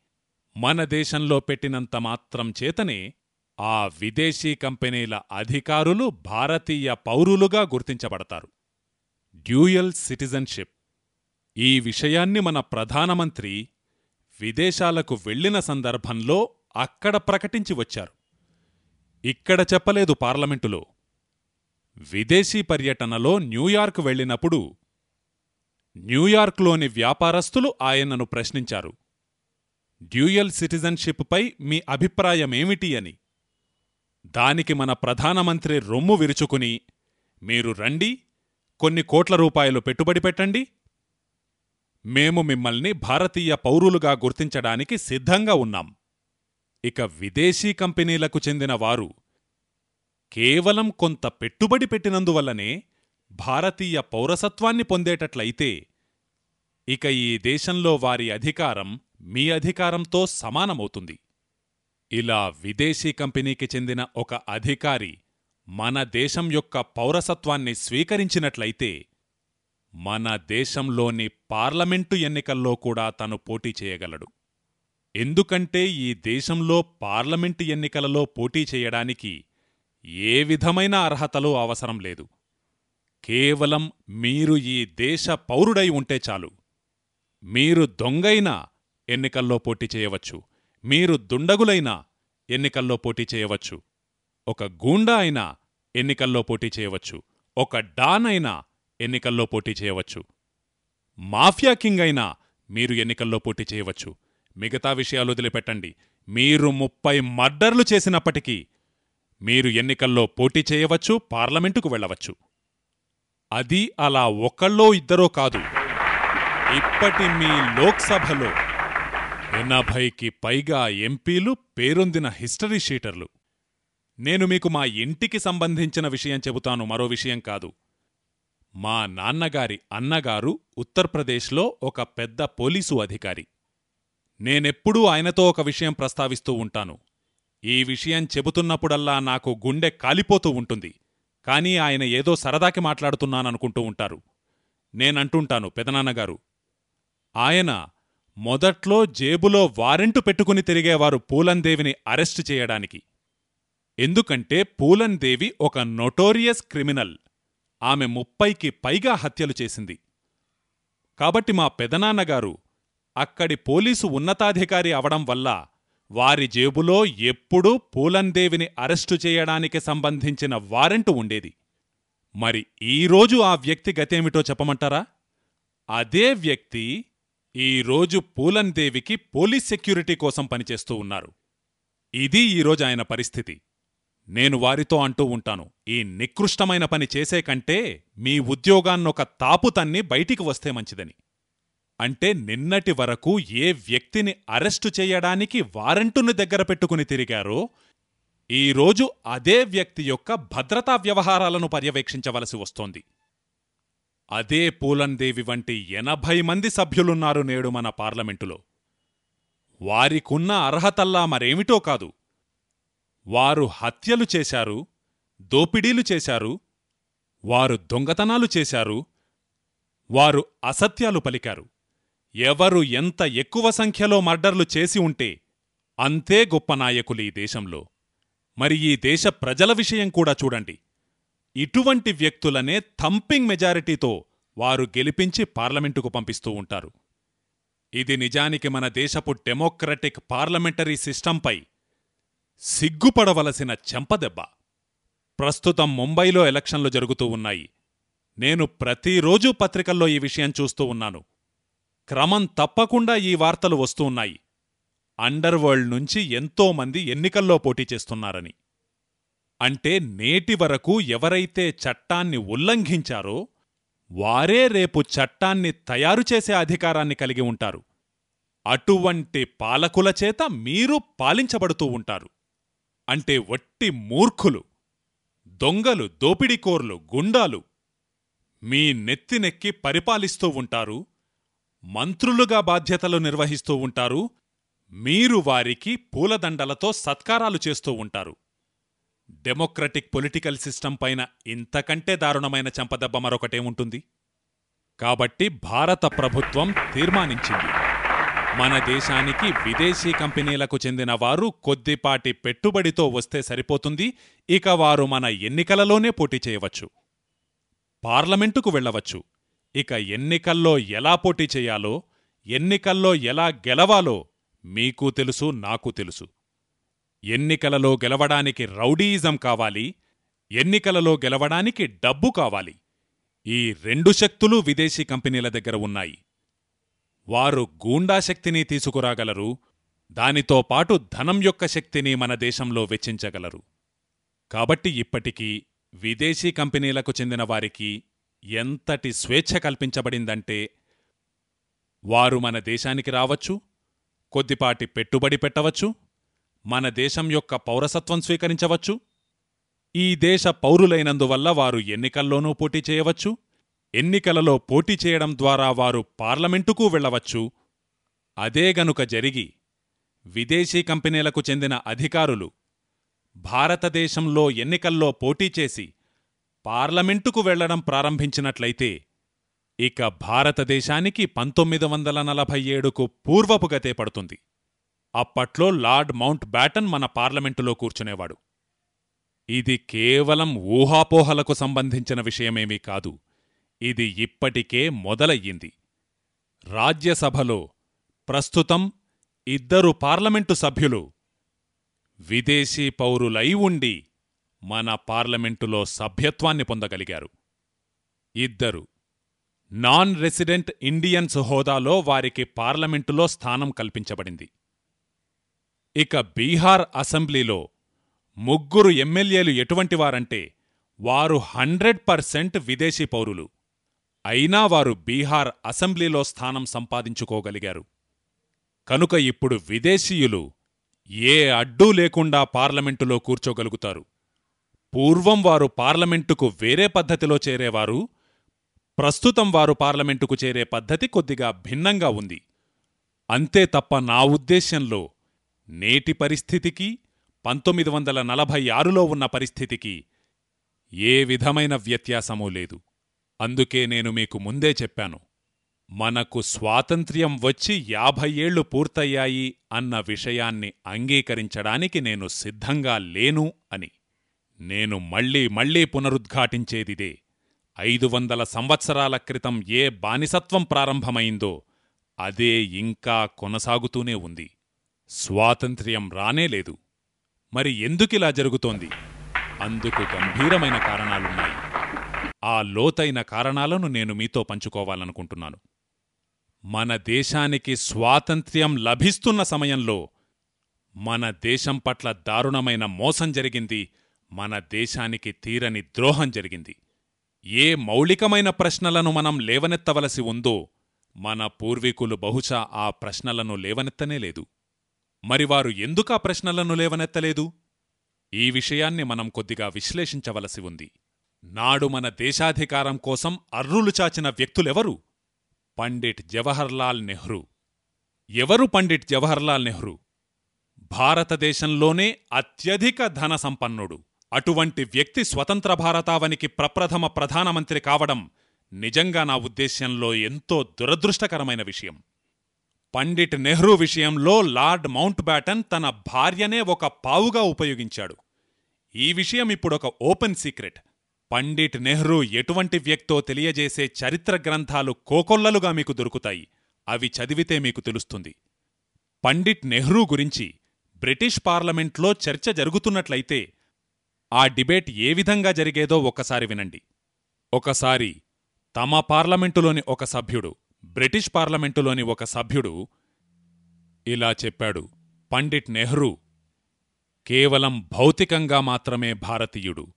మన దేశంలో పెట్టినంత మాత్రం చేతనే ఆ విదేశీ కంపెనీల అధికారులు భారతీయ పౌరులుగా గుర్తించబడతారు. Dual citizenship. ఈ విషయాన్ని మన ప్రధానమంత్రి విదేశాలకు వెళ్ళిన సందర్భంలో అక్కడ ప్రకటించి వచ్చారు. ఇక్కడ చెప్పలేదు పార్లమెంటులో. విదేశీ పర్యటనలో న్యూయార్క్ వెళ్ళినప్పుడు న్యూయార్క్లోని వ్యాపారస్తులు ఆయనను ప్రశ్నించారు. డ్యూయల్ సిటిజన్షిప్పై మీ అభిప్రాయమేమిటి అని. దానికి మన ప్రధానమంత్రి రొమ్ము విరుచుకుని మీరు రండి కొన్ని కోట్ల రూపాయలు పెట్టుబడి పెట్టండి. మేము మిమ్మల్ని భారతీయ పౌరులుగా గుర్తించడానికి సిద్ధంగా ఉన్నాం. ఇక విదేశీ కంపెనీలకు చెందిన వారు కేవలం కొంత పెట్టుబడి పెట్టినందువల్లనే భారతీయ పౌరసత్వాన్ని పొందేటట్లయితే ఇక ఈ దేశంలో వారి అధికారం మీ అధికారంతో సమానమవుతుంది. ఇలా విదేశీ కంపెనీకి చెందిన ఒక అధికారి మన దేశం యొక్క పౌరసత్వాన్ని స్వీకరించినట్లయితే మన దేశంలోని పార్లమెంటు ఎన్నికల్లో కూడా తను పోటీ చేయగలడు. ఎందుకంటే ఈ దేశంలో పార్లమెంటు ఎన్నికలలో పోటీ చేయడానికి ఏ విధమైన అర్హతలు అవసరం లేదు. కేవలం మీరు ఈ దేశ పౌరుడై ఉంటే చాలు. మీరు దొంగైనా ఎన్నికల్లో పోటీ చేయవచ్చు. మీరు దుండగులైనా ఎన్నికల్లో పోటీ చేయవచ్చు. ఒక గూండా అయినా ఎన్నికల్లో పోటీ చేయవచ్చు. ఒక డాన్ అయినా ఎన్నికల్లో పోటీ చేయవచ్చు. మాఫియా కింగ్ అయినా మీరు ఎన్నికల్లో పోటీ చేయవచ్చు. మిగతా విషయాలు వదిలిపెట్టండి. మీరు ముప్పై మర్డర్లు చేసినప్పటికీ మీరు ఎన్నికల్లో పోటీ చేయవచ్చు పార్లమెంటుకు వెళ్ళవచ్చు. అది అలా ఒకళ్ళో ఇద్దరో కాదు. ఇప్పటి మీ లోక్సభలో ఎనభైకి పైగా ఎంపీలు పేరొందిన హిస్టరీ షీటర్లు. నేను మీకు మా ఇంటికి సంబంధించిన విషయం చెబుతాను మరో విషయం కాదు. మా నాన్నగారి అన్నగారు ఉత్తర్ప్రదేశ్లో ఒక పెద్ద పోలీసు అధికారి. నేనెప్పుడూ ఆయనతో ఒక విషయం ప్రస్తావిస్తూ ఉంటాను. ఈ విషయం చెబుతున్నప్పుడల్లా నాకు గుండె కాలిపోతూ ఉంటుంది. కానీ ఆయన ఏదో సరదాకి మాట్లాడుతున్నాననుకుంటూ ఉంటారు. నేనంటుంటాను పెదనాన్నగారు. ఆయన మొదట్లో జేబులో వారెంటు పెట్టుకుని తిరిగేవారు పూలందేవిని అరెస్టు చేయడానికి. ఎందుకంటే పూలందేవి ఒక నొటోరియస్ క్రిమినల్. ఆమె ముప్పైకి పైగా హత్యలు చేసింది. కాబట్టి మా పెదనాన్నగారు అక్కడి పోలీసు ఉన్నతాధికారి అవడం వల్ల వారి జేబులో ఎప్పుడూ పూలందేవిని అరెస్టు చేయడానికి సంబంధించిన వారెంటు ఉండేది. మరి ఈరోజు ఆ వ్యక్తి గతేమిటో చెప్పమంటారా? అదే వ్యక్తి ఈరోజు పూలందేవికి పోలీస్ సెక్యూరిటీ కోసం పనిచేస్తూ ఉన్నారు. ఇది ఈరోజు ఆయన పరిస్థితి. నేను వారితో అంటూ ఉంటాను ఈ నికృష్టమైన పని చేసే కంటే మీ ఉద్యోగాన్నొక తాపుతన్ని బయటికి వస్తే మంచిదని. అంటే నిన్నటి వరకు ఏ వ్యక్తిని అరెస్టు చేయడానికి వారెంటును దగ్గర పెట్టుకుని తిరిగారో ఈరోజు అదే వ్యక్తి యొక్క భద్రతా వ్యవహారాలను పర్యవేక్షించవలసి వస్తోంది. అదే పూలందేవి వంటి ఎనభై మంది సభ్యులున్నారు నేడు మన పార్లమెంటులో. వారికున్న అర్హతల్లా మరేమిటో కాదు. వారు హత్యలు చేశారు దోపిడీలు చేశారు వారు దొంగతనాలు చేశారు వారు అసత్యాలు పలికారు. ఎవరు ఎంత ఎక్కువ సంఖ్యలో మర్డర్లు చేసి ఉంటే అంతే గొప్ప నాయకులు ఈ దేశంలో. మరి ఈ దేశ ప్రజల విషయం కూడా చూడండి. ఇటువంటి వ్యక్తులనే థంపింగ్ మెజారిటీతో వారు గెలిపించి పార్లమెంటుకు పంపిస్తూ ఉంటారు. ఇది నిజానికి మన దేశపు డెమోక్రటిక్ పార్లమెంటరీ సిస్టంపై సిగ్గుపడవలసిన చెంపదెబ్బ. ప్రస్తుతం ముంబైలో ఎలక్షన్లు జరుగుతూ ఉన్నాయి. నేను ప్రతిరోజూ పత్రికల్లో ఈ విషయం చూస్తూ ఉన్నాను. క్రమం తప్పకుండా ఈ వార్తలు వస్తున్నాయి అండర్వరల్డ్ నుంచి ఎంతోమంది ఎన్నికల్లో పోటీ చేస్తున్నారని. అంటే నేటి వరకు ఎవరైతే చట్టాన్ని ఉల్లంఘించారో వారే రేపు చట్టాన్ని తయారు చేసే అధికారాన్ని కలిగి ఉంటారు. అటువంటి పాలకుల చేత మీరు పాలించబడుతూ ఉంటారు. అంటే వట్టి మూర్ఖులు దొంగలు దోపిడీకోర్లు గుండాలు మీ నెత్తినెక్కి పరిపాలిస్తూ ఉంటారు. మంత్రులుగా బాధ్యతలు నిర్వహిస్తూ ఉంటారు. మీరు వారికి పూలదండలతో సత్కారాలు చేస్తూ ఉంటారు. డెమోక్రటిక్ పొలిటికల్ సిస్టం పైన ఇంతకంటే దారుణమైన చంపదెబ్బ మరొకటేముంటుంది? కాబట్టి భారత ప్రభుత్వం తీర్మానించింది. మన దేశానికి విదేశీ కంపెనీలకు చెందిన వారు కొద్దిపాటి పెట్టుబడితో వస్తే సరిపోతుంది. ఇక వారు మన ఎన్నికలలోనే పోటీ చేయవచ్చు. పార్లమెంటుకు వెళ్ళవచ్చు ఇక ఎన్నికల్లో ఎలా పోటీ చేయాలో ఎన్నికల్లో ఎలా గెలవాలో మీకూ తెలుసు నాకు తెలుసు. ఎన్నికలలో గెలవడానికి రౌడీయిజం కావాలి ఎన్నికలలో గెలవడానికి డబ్బు కావాలి. ఈ రెండు శక్తులు విదేశీ కంపెనీల దగ్గర ఉన్నాయి. వారు గూండా శక్తిని తీసుకురాగలరు దానితో పాటు ధనం యొక్క శక్తిని మన దేశంలో వెచ్చించగలరు. కాబట్టి ఇప్పటికీ విదేశీ కంపెనీలకు చెందిన వారికి ఎంతటి స్వేచ్ఛ కల్పించబడిందంటే వారు మన దేశానికి రావచ్చు కొద్దిపాటి పెట్టుబడి పెట్టవచ్చు మన దేశం యొక్క పౌరసత్వం స్వీకరించవచ్చు ఈ దేశ పౌరులైనందువల్ల వారు ఎన్నికల్లోనూ పోటీ చేయవచ్చు ఎన్నికలలో పోటీ చేయడం ద్వారా వారు పార్లమెంటుకు వెళ్ళవచ్చు అదే గనుక జరిగి విదేశీ కంపెనీలకు చెందిన అధికారులు భారతదేశంలో ఎన్నికల్లో పోటీ చేసి పార్లమెంటుకు వెళ్ళడం ప్రారంభించినట్లయితే ఇక భారతదేశానికి పంతొమ్మిది వందల నలభై ఏడుకు పూర్వపు గతే పడుతుంది. అప్పట్లో లార్డ్ మౌంట్ బ్యాటన్ మన పార్లమెంటులో కూర్చునేవాడు. ఇది కేవలం ఊహాపోహలకు సంబంధించిన విషయమేమీ కాదు ఇది ఇప్పటికే మొదలయ్యింది. రాజ్యసభలో ప్రస్తుతం ఇద్దరు పార్లమెంటు సభ్యులు విదేశీ పౌరులై ఉండి మన పార్లమెంటులో సభ్యత్వాన్ని పొందగలిగారు. ఇద్దరు నాన్ రెసిడెంట్ ఇండియన్స్ హోదాలో వారికి పార్లమెంటులో స్థానం కల్పించబడింది. ఇక బీహార్ అసెంబ్లీలో ముగ్గురు ఎమ్మెల్యేలు ఎటువంటివారంటే వారు హండ్రెడ్ పర్సెంట్ విదేశీ పౌరులు. అయినా వారు బీహార్ అసెంబ్లీలో స్థానం సంపాదించుకోగలిగారు. కనుక ఇప్పుడు విదేశీయులు ఏ అడ్డూ లేకుండా పార్లమెంటులో కూర్చోగలుగుతారు. పూర్వం వారు పార్లమెంటుకు వేరే పద్ధతిలో చేరేవారు ప్రస్తుతం వారు పార్లమెంటుకు చేరే పద్ధతి కొద్దిగా భిన్నంగా ఉంది. అంతే తప్ప నా ఉద్దేశ్యంలో నేటి పరిస్థితికి పంతొమ్మిది వందల నలభై ఆరులో ఉన్న పరిస్థితికి ఏ విధమైన వ్యత్యాసమూ లేదు. అందుకే నేను మీకు ముందే చెప్పాను మనకు స్వాతంత్ర్యం వచ్చి యాభై ఏళ్ళు పూర్తయ్యాయి అన్న విషయాన్ని అంగీకరించడానికి నేను సిద్ధంగా లేను అని. నేను మళ్ళీ మళ్ళీ పునరుద్ఘాటించేదిదే. ఐదు వందల సంవత్సరాల క్రితం ఏ బానిసత్వం ప్రారంభమైందో అదే ఇంకా కొనసాగుతూనే ఉంది. స్వాతంత్ర్యం రానేలేదు మరి ఎందుకిలా జరుగుతోంది? అందుకు గంభీరమైన కారణాలున్నాయి. ఆ లోతైన కారణాలను నేను మీతో పంచుకోవాలనుకుంటున్నాను. మన దేశానికి స్వాతంత్ర్యం లభిస్తున్న సమయంలో మన దేశం పట్ల దారుణమైన మోసం జరిగింది మన దేశానికి తీరని ద్రోహం జరిగింది. ఏ మౌలికమైన ప్రశ్నలను మనం లేవనెత్తవలసి ఉందో మన పూర్వీకులు బహుశా ఆ ప్రశ్నలను లేవనెత్తనే లేదు. మరి వారు ఎందుకా ప్రశ్నలను లేవనెత్తలేదు? ఈ విషయాన్ని మనం కొద్దిగా విశ్లేషించవలసి ఉంది. నాడు మన దేశాధికారం కోసం అర్రులు చాచిన వ్యక్తులెవరు? పండిట్ జవహర్లాల్ నెహ్రూ. ఎవరు పండిట్ జవహర్లాల్ నెహ్రూ? భారతదేశంలోనే అత్యధిక ధన సంపన్నుడు అటువంటి వ్యక్తి స్వతంత్ర భారతావనికి ప్రప్రథమ ప్రధానమంత్రి కావడం నిజంగా నా ఉద్దేశ్యంలో ఎంతో దురదృష్టకరమైన విషయం. పండిట్ నెహ్రూ విషయంలో లార్డ్ మౌంట్ బ్యాటన్ తన భార్యనే ఒక పావుగా ఉపయోగించాడు. ఈ విషయం ఇప్పుడొక ఓపెన్ సీక్రెట్. పండిట్ నెహ్రూ ఎటువంటి వ్యక్తో తెలియజేసే చరిత్ర గ్రంథాలు కోకొల్లలుగా మీకు దొరుకుతాయి. అవి చదివితే మీకు తెలుస్తుంది. పండిట్ నెహ్రూ గురించి బ్రిటిష్ పార్లమెంట్లో చర్చ జరుగుతున్నట్లయితే ఆ డిబేట్ ఏ విధంగా జరిగేదో ఒక్కసారి వినండి. ఒకసారి తమ పార్లమెంటులోని ఒక సభ్యుడు బ్రిటిష్ పార్లమెంటులోని ఒక సభ్యుడు ఇలా చెప్పాడు పండిట్ నెహ్రూ కేవలం భౌతికంగా మాత్రమే భారతీయుడు.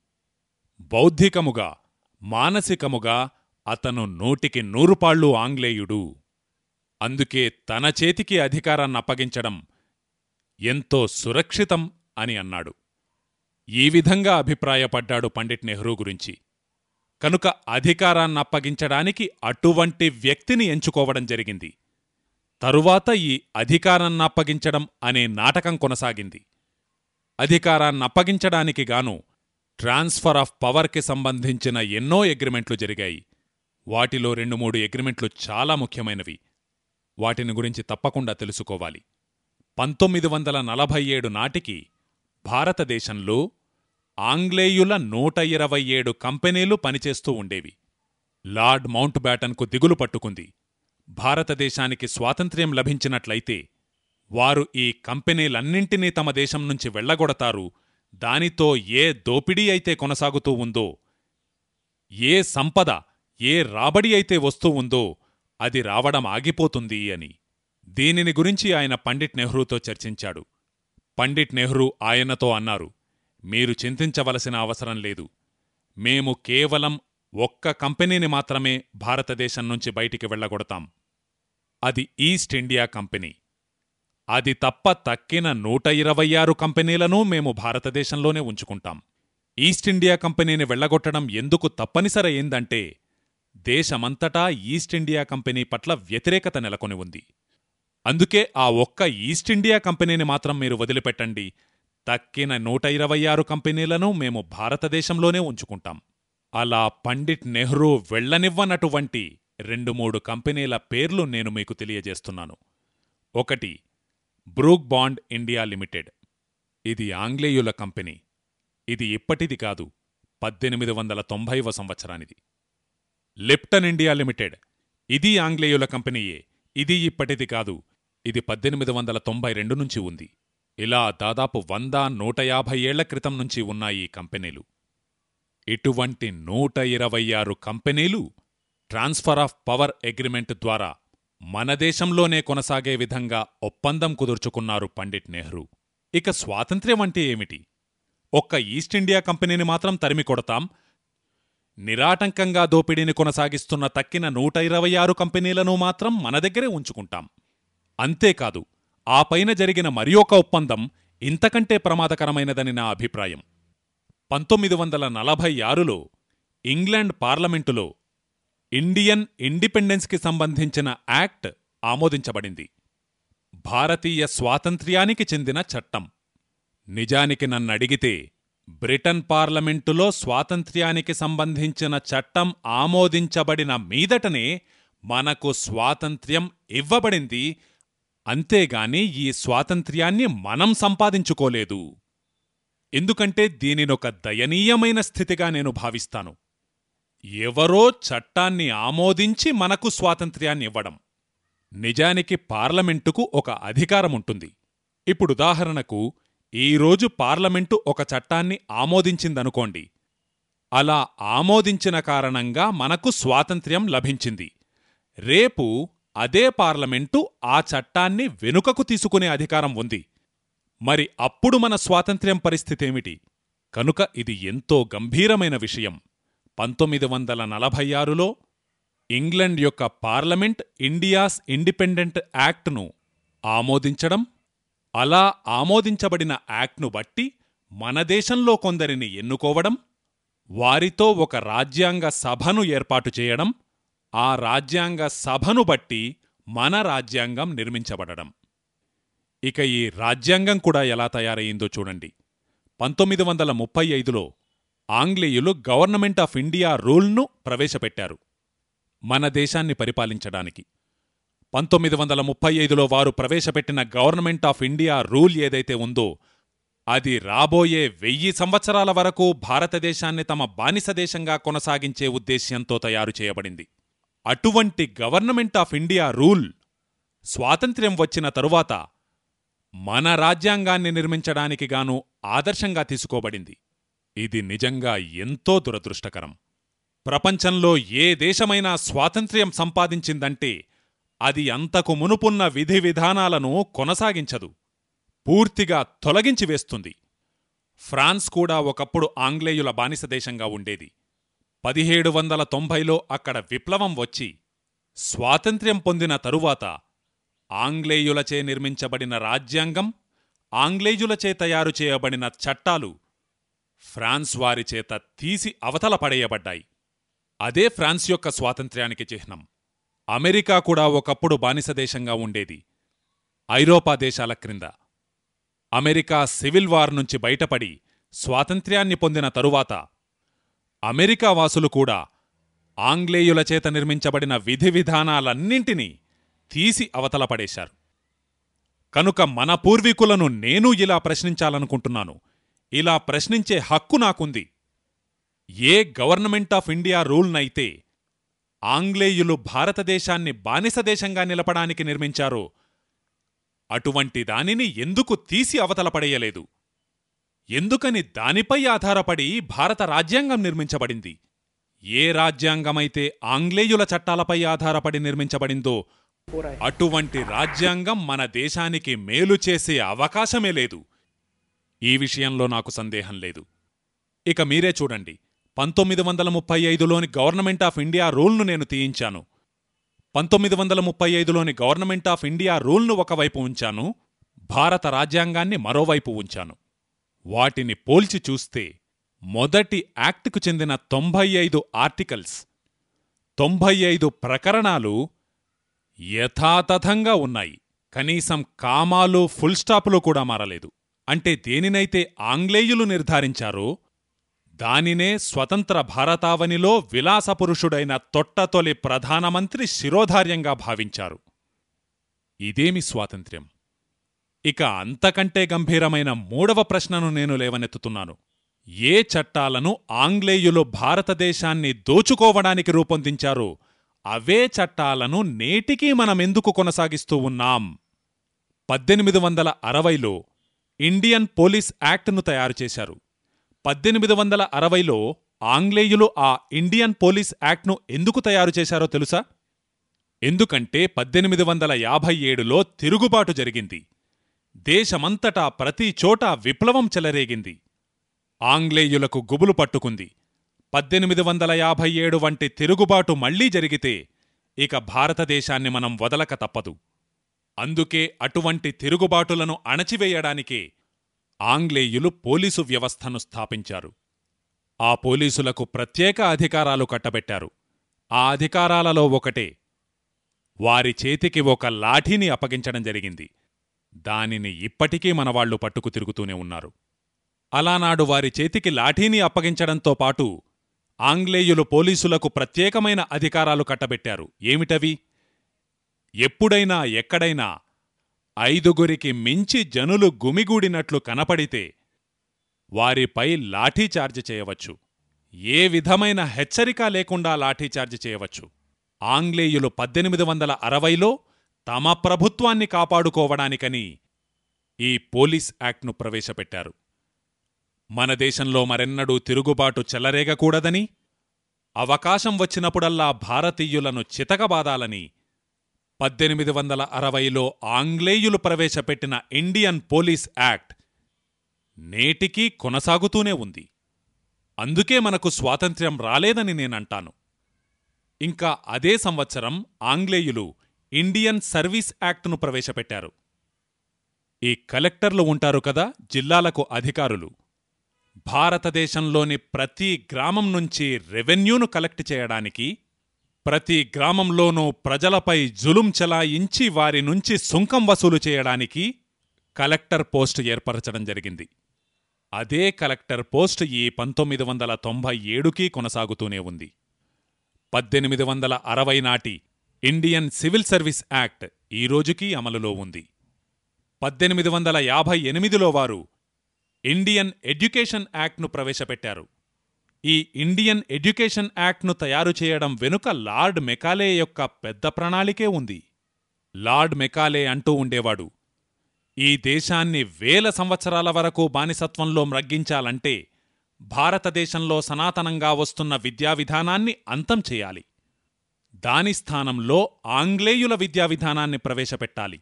బౌద్ధికముగా మానసికముగా అతను నూటికి నూరుపాళ్ళు ఆంగ్లేయుడు. అందుకే తన చేతికి అధికారాన్నప్పగించడం ఎంతో సురక్షితం అని అన్నాడు. ఈ విధంగా అభిప్రాయపడ్డాడు పండిట్ నెహ్రూ గురించి. కనుక అధికారాన్నప్పగించడానికి అటువంటి వ్యక్తిని ఎంచుకోవడం జరిగింది. తరువాత ఈ అధికారాన్నప్పగించడం అనే నాటకం కొనసాగింది. అధికారాన్నప్పగించడానికి గాను ట్రాన్స్ఫర్ ఆఫ్ పవర్కి సంబంధించిన ఎన్నో అగ్రిమెంట్లు జరిగాయి. వాటిలో రెండు మూడు అగ్రిమెంట్లు చాలా ముఖ్యమైనవి. వాటిని గురించి తప్పకుండా తెలుసుకోవాలి. పంతొమ్మిది వందల నలభై ఏడు నాటికి భారతదేశంలో ఆంగ్లేయుల నూట ఇరవై ఏడు కంపెనీలు పనిచేస్తూ ఉండేవి. లార్డ్ మౌంట్ బ్యాటన్కు దిగులు పట్టుకుంది. భారతదేశానికి స్వాతంత్ర్యం లభించినట్లయితే వారు ఈ కంపెనీలన్నింటినీ తమ దేశం నుంచి వెళ్ళగొడతారు దానితో ఏ దోపిడీ అయితే కొనసాగుతూ ఉందో ఏ సంపద ఏ రాబడి అయితే వస్తూ ఉందో అది రావడం ఆగిపోతుంది అని. దీనిని గురించి ఆయన పండిట్ నెహ్రూతో చర్చించాడు. పండిట్ నెహ్రూ ఆయనతో అన్నారు మీరు చింతించవలసిన అవసరం లేదు. మేము కేవలం ఒక్క కంపెనీని మాత్రమే భారతదేశం నుంచి బయటికి వెళ్ళగొడతాం అది ఈస్ట్ ఇండియా కంపెనీ. అది తప్ప తక్కిన నూట ఇరవై ఆరు కంపెనీలను మేము భారతదేశంలోనే ఉంచుకుంటాం. ఈస్ట్ ఇండియా కంపెనీని వెళ్ళగొట్టడం ఎందుకు తప్పనిసరయిందంటే దేశమంతటా ఈస్ట్ ఇండియా కంపెనీ పట్ల వ్యతిరేకత నెలకొని ఉంది. అందుకే ఆ ఒక్క ఈస్ట్ ఇండియా కంపెనీని మాత్రం మీరు వదిలిపెట్టండి. తక్కిన నూట ఇరవై ఆరు కంపెనీలను మేము భారతదేశంలోనే ఉంచుకుంటాం. అలా పండిట్ నెహ్రూ వెళ్ళనివ్వనటువంటి రెండు మూడు కంపెనీల పేర్లు నేను మీకు తెలియజేస్తున్నాను. ఒకటి బ్రూక్ బాండ్ ఇండియా లిమిటెడ్. ఇది ఆంగ్లేయుల కంపెనీ. ఇది ఇప్పటిది కాదు పద్దెనిమిది వందల తొంభైవ సంవత్సరానిది. Lipton India limited. ఇది ఆంగ్లేయుల కంపెనీయే. ఇది ఇప్పటిది కాదు ఇది పద్దెనిమిది వందల తొంభై రెండు నుంచి ఉంది. ఇలా దాదాపు వంద నూట యాభై ఏళ్ళ క్రితం నుంచి ఉన్నాయి ఈ కంపెనీలు. ఇటువంటి నూట ఇరవై ఆరు కంపెనీలు ట్రాన్స్ఫర్ ఆఫ్ పవర్ అగ్రిమెంట్ ద్వారా మన దేశంలోనే కొనసాగే విధంగా ఒప్పందం కుదుర్చుకున్నారు పండిట్ నెహ్రూ. ఇక స్వాతంత్ర్యం అంటే ఏమిటి? ఒక్క ఈస్ట్ ఇండియా కంపెనీని మాత్రం తరిమి కొడతాం. నిరాటంకంగా దోపిడీని కొనసాగిస్తున్న తక్కిన నూట ఇరవై ఆరు కంపెనీలను మాత్రం మన దగ్గరే ఉంచుకుంటాం. అంతేకాదు ఆ పైన జరిగిన మరియొక ఒప్పందం ఇంతకంటే ప్రమాదకరమైనదని నా అభిప్రాయం. పంతొమ్మిది వందల నలభై ఆరులో ఇంగ్లాండ్ పార్లమెంటులో ఇండియన్ ఇండిపెండెన్స్కి సంబంధించిన యాక్ట్ ఆమోదించబడింది. భారతీయ స్వాతంత్ర్యానికి చెందిన చట్టం. నిజానికి నన్నడిగితే బ్రిటన్ పార్లమెంటులో స్వాతంత్ర్యానికి సంబంధించిన చట్టం ఆమోదించబడిన మీదటనే మనకు స్వాతంత్ర్యం ఇవ్వబడింది అంతేగాని ఈ స్వాతంత్ర్యాన్ని మనం సంపాదించుకోలేదు. ఎందుకంటే దీనినొక దయనీయమైన స్థితిగా నేను భావిస్తాను. ఎవరో చట్టాన్ని ఆమోదించి మనకు స్వాతంత్ర్యాన్నివ్వడం నిజానికి పార్లమెంటుకు ఒక అధికారముంటుంది. ఇప్పుడుదాహరణకు ఈరోజు పార్లమెంటు ఒక చట్టాన్ని ఆమోదించిందనుకోండి. అలా ఆమోదించిన కారణంగా మనకు స్వాతంత్ర్యం లభించింది. రేపు అదే పార్లమెంటు ఆ చట్టాన్ని వెనుకకు తీసుకునే అధికారం ఉంది. మరి అప్పుడు మన స్వాతంత్ర్యం పరిస్థితేమిటి కనుక ఇది ఎంతో గంభీరమైన విషయం. పంతొమ్మిది వందల నలభై ఆరులో ఇంగ్లండ్ యొక్క పార్లమెంట్ ఇండియాస్ ఇండిపెండెంట్ యాక్ట్ను ఆమోదించడం అలా ఆమోదించబడిన యాక్ట్ను బట్టి మన దేశంలో కొందరిని ఎన్నుకోవడం వారితో ఒక రాజ్యాంగ సభను ఏర్పాటు చేయడం ఆ రాజ్యాంగ సభను బట్టి మన రాజ్యాంగం నిర్మించబడడం. ఇక ఈ రాజ్యాంగం కూడా ఎలా తయారయ్యిందో చూడండి. పంతొమ్మిది వందల ముప్పై ఐదులో ఆంగ్లేయులు గవర్నమెంట్ ఆఫ్ ఇండియా రూల్ను ప్రవేశపెట్టారు మన దేశాన్ని పరిపాలించడానికి. పంతొమ్మిది వందల ముప్పై ఐదులో వారు ప్రవేశపెట్టిన గవర్నమెంట్ ఆఫ్ ఇండియా రూల్ ఏదైతే ఉందో అది రాబోయే వెయ్యి సంవత్సరాల వరకు భారతదేశాన్ని తమ బానిస దేశంగా కొనసాగించే ఉద్దేశ్యంతో తయారు చేయబడింది. అటువంటి గవర్నమెంట్ ఆఫ్ ఇండియా రూల్ స్వాతంత్ర్యం వచ్చిన తరువాత మన రాజ్యాంగాన్ని నిర్మించడానికి గాను ఆదర్శంగా తీసుకోబడింది. ఇది నిజంగా ఎంతో దురదృష్టకరం. ప్రపంచంలో ఏ దేశమైనా స్వాతంత్ర్యం సంపాదించిందంటే అది అంతకు మునుపున్న విధి విధానాలను కొనసాగించదు. పూర్తిగా తొలగించి వేస్తుంది. ఫ్రాన్స్ కూడా ఒకప్పుడు ఆంగ్లేయుల బానిసదేశంగా ఉండేది. పదిహేడు వందల తొంభైలో అక్కడ విప్లవం వచ్చి స్వాతంత్ర్యం పొందిన తరువాత ఆంగ్లేయులచే నిర్మించబడిన రాజ్యాంగం ఆంగ్లేయులచే తయారు చేయబడిన చట్టాలు ఫ్రాన్స్ వారిచేత తీసి అవతల పడేయబడ్డాయి. అదే ఫ్రాన్స్ యొక్క స్వాతంత్ర్యానికి చిహ్నం. అమెరికా కూడా ఒకప్పుడు బానిసదేశంగా ఉండేది. ఐరోపా దేశాల క్రింద. అమెరికా సివిల్ వార్ నుంచి బయటపడి స్వాతంత్ర్యాన్ని పొందిన తరువాత అమెరికా వాసులు కూడా ఆంగ్లేయుల చేత నిర్మించబడిన విధి విధానాలన్నింటినీ తీసి అవతలపడేశారు కనుక మన పూర్వీకులను నేను ఇలా ప్రశ్నించాలనుకుంటున్నాను. ఇలా ప్రశ్నించే హక్కు నాకుంది. ఏ గవర్నమెంట్ ఆఫ్ ఇండియా రూల్నైతే ఆంగ్లేయులు భారతదేశాన్ని బానిసదేశంగా నిలపడానికి నిర్మించారో అటువంటి దానిని ఎందుకు తీసి అవతలపడేయలేదు ఎందుకని దానిపై ఆధారపడి భారత రాజ్యాంగం నిర్మించబడింది? ఏ రాజ్యాంగమైతే ఆంగ్లేయుల చట్టాలపై ఆధారపడి నిర్మించబడిందో అటువంటి రాజ్యాంగం మన దేశానికి మేలు చేసే అవకాశమే లేదు. ఈ విషయంలో నాకు సందేహం లేదు. ఇక మీరే చూడండి. పంతొమ్మిది వందల ముప్పై ఐదులోని గవర్నమెంట్ ఆఫ్ ఇండియా రూల్ను నేను తీయించాను. పంతొమ్మిది వందల ముప్పై ఐదులోని గవర్నమెంట్ ఆఫ్ ఇండియా రూల్ను ఒకవైపు ఉంచాను. భారత రాజ్యాంగాన్ని మరోవైపు ఉంచాను. వాటిని పోల్చి చూస్తే మొదటి యాక్ట్కు చెందిన తొంభై ఐదు ఆర్టికల్స్ తొంభై ఐదు ప్రకరణాలు యథాతథంగా ఉన్నాయి. కనీసం కామాలు ఫుల్ స్టాపులు కూడా మారలేదు. అంటే దేనినైతే ఆంగ్లేయులు నిర్ధారించారో దానినే స్వతంత్ర భారతావనిలో విలాసపురుషుడైన తొట్టతొలి ప్రధానమంత్రి శిరోధార్యంగా భావించారు. ఇదేమి స్వాతంత్ర్యం? ఇక అంతకంటే గంభీరమైన మూడవ ప్రశ్నను నేను లేవనెత్తుతున్నాను. ఏ చట్టాలను ఆంగ్లేయులు భారతదేశాన్ని దోచుకోవడానికి రూపొందించారో? అవే చట్టాలను నేటికీ మనమెందుకు కొనసాగిస్తూ ఉన్నాం? పద్దెనిమిది వందల అరవైలో ఇండియన్ పోలీస్ యాక్ట్ను తయారుచేశారు పద్దెనిమిది వందల అరవైలో ఆంగ్లేయులు ఆ ఇండియన్ పోలీస్ యాక్ట్ను ఎందుకు తయారు చేశారో తెలుసా? ఎందుకంటే పద్దెనిమిది వందల యాభై ఏడులో తిరుగుబాటు జరిగింది. దేశమంతటా ప్రతి చోటా విప్లవం చెలరేగింది. ఆంగ్లేయులకు గుబులు పట్టుకుంది. పద్దెనిమిది వందల యాభై ఏడు వంటి తిరుగుబాటు మళ్ళీ జరిగితే ఇక భారతదేశాన్ని మనం వదలక తప్పదు. అందుకే అటువంటి తిరుగుబాటులను అణచివేయడానికే ఆంగ్లేయులు పోలీసు వ్యవస్థను స్థాపించారు. ఆ పోలీసులకు ప్రత్యేక అధికారాలు కట్టబెట్టారు. ఆ అధికారాలలో ఒకటే. వారి చేతికి ఒక లాఠీని అప్పగించడం జరిగింది. దానిని ఇప్పటికీ మనవాళ్ళు పట్టుకు తిరుగుతూనే ఉన్నారు. అలానాడు వారి చేతికి లాఠీని అప్పగించడంతో పాటు ఆంగ్లేయులు పోలీసులకు ప్రత్యేకమైన అధికారాలు కట్టబెట్టారు. ఏమిటవి? ఎప్పుడైనా ఎక్కడైనా ఐదుగురికి మించి జనులు గుమిగూడినట్లు కనపడితే వారిపై లాఠీచార్జ్ చేయవచ్చు. ఏ విధమైన హెచ్చరిక లేకుండా లాఠీచార్జ్ చేయవచ్చు. ఆంగ్లేయులు పద్దెనిమిది వందల అరవైలో తమ ప్రభుత్వాన్ని కాపాడుకోవడానికని ఈ పోలీస్ యాక్ట్ను ప్రవేశపెట్టారు. మన దేశంలో మరెన్నడూ తిరుగుబాటు చెలరేగకూడదని అవకాశం వచ్చినప్పుడల్లా భారతీయులను చితకబాదాలని పద్దెనిమిది వందల అరవైలో ఆంగ్లేయులు ప్రవేశపెట్టిన ఇండియన్ పోలీస్ యాక్ట్ నేటికీ కొనసాగుతూనే ఉంది. అందుకే మనకు స్వాతంత్ర్యం రాలేదని నేనంటాను. ఇంకా అదే సంవత్సరం ఆంగ్లేయులు ఇండియన్ సర్వీస్ యాక్ట్ను ప్రవేశపెట్టారు. ఈ కలెక్టర్లు ఉంటారు కదా జిల్లాలకు అధికారులు. భారతదేశంలోని ప్రతి గ్రామం నుంచి రెవెన్యూను కలెక్ట్ చేయడానికి ప్రతి గ్రామంలోనూ ప్రజలపై జులుం చెలాయించి వారి నుంచి సుంకం వసూలు చేయడానికి కలెక్టర్ పోస్ట్ ఏర్పరచడం జరిగింది. అదే కలెక్టర్ పోస్ట్ ఈ పంతొమ్మిది వందల తొంభై ఏడుకి కొనసాగుతూనే ఉంది. పద్దెనిమిది వందల అరవై నాటి ఇండియన్ సివిల్ సర్వీస్ యాక్ట్ ఈ రోజుకీ అమలులో ఉంది. పద్దెనిమిది వందల యాభై ఎనిమిదిలో వారు ఇండియన్ ఎడ్యుకేషన్ యాక్ట్ను ప్రవేశపెట్టారు. ఈ ఇండియన్ ఎడ్యుకేషన్ యాక్ట్ను తయారు చేయడం వెనుక లార్డ్ మెకాలే యొక్క పెద్ద ప్రణాళికే ఉంది. లార్డ్ మెకాలే అంటూ ఉండేవాడు ఈ దేశాన్ని వేల సంవత్సరాల వరకు బానిసత్వంలో మ్రగ్గించాలంటే భారతదేశంలో సనాతనంగా వస్తున్న విద్యా విధానాన్ని అంతం చేయాలి. దాని స్థానంలో ఆంగ్లేయుల విద్యా విధానాన్ని ప్రవేశపెట్టాలి.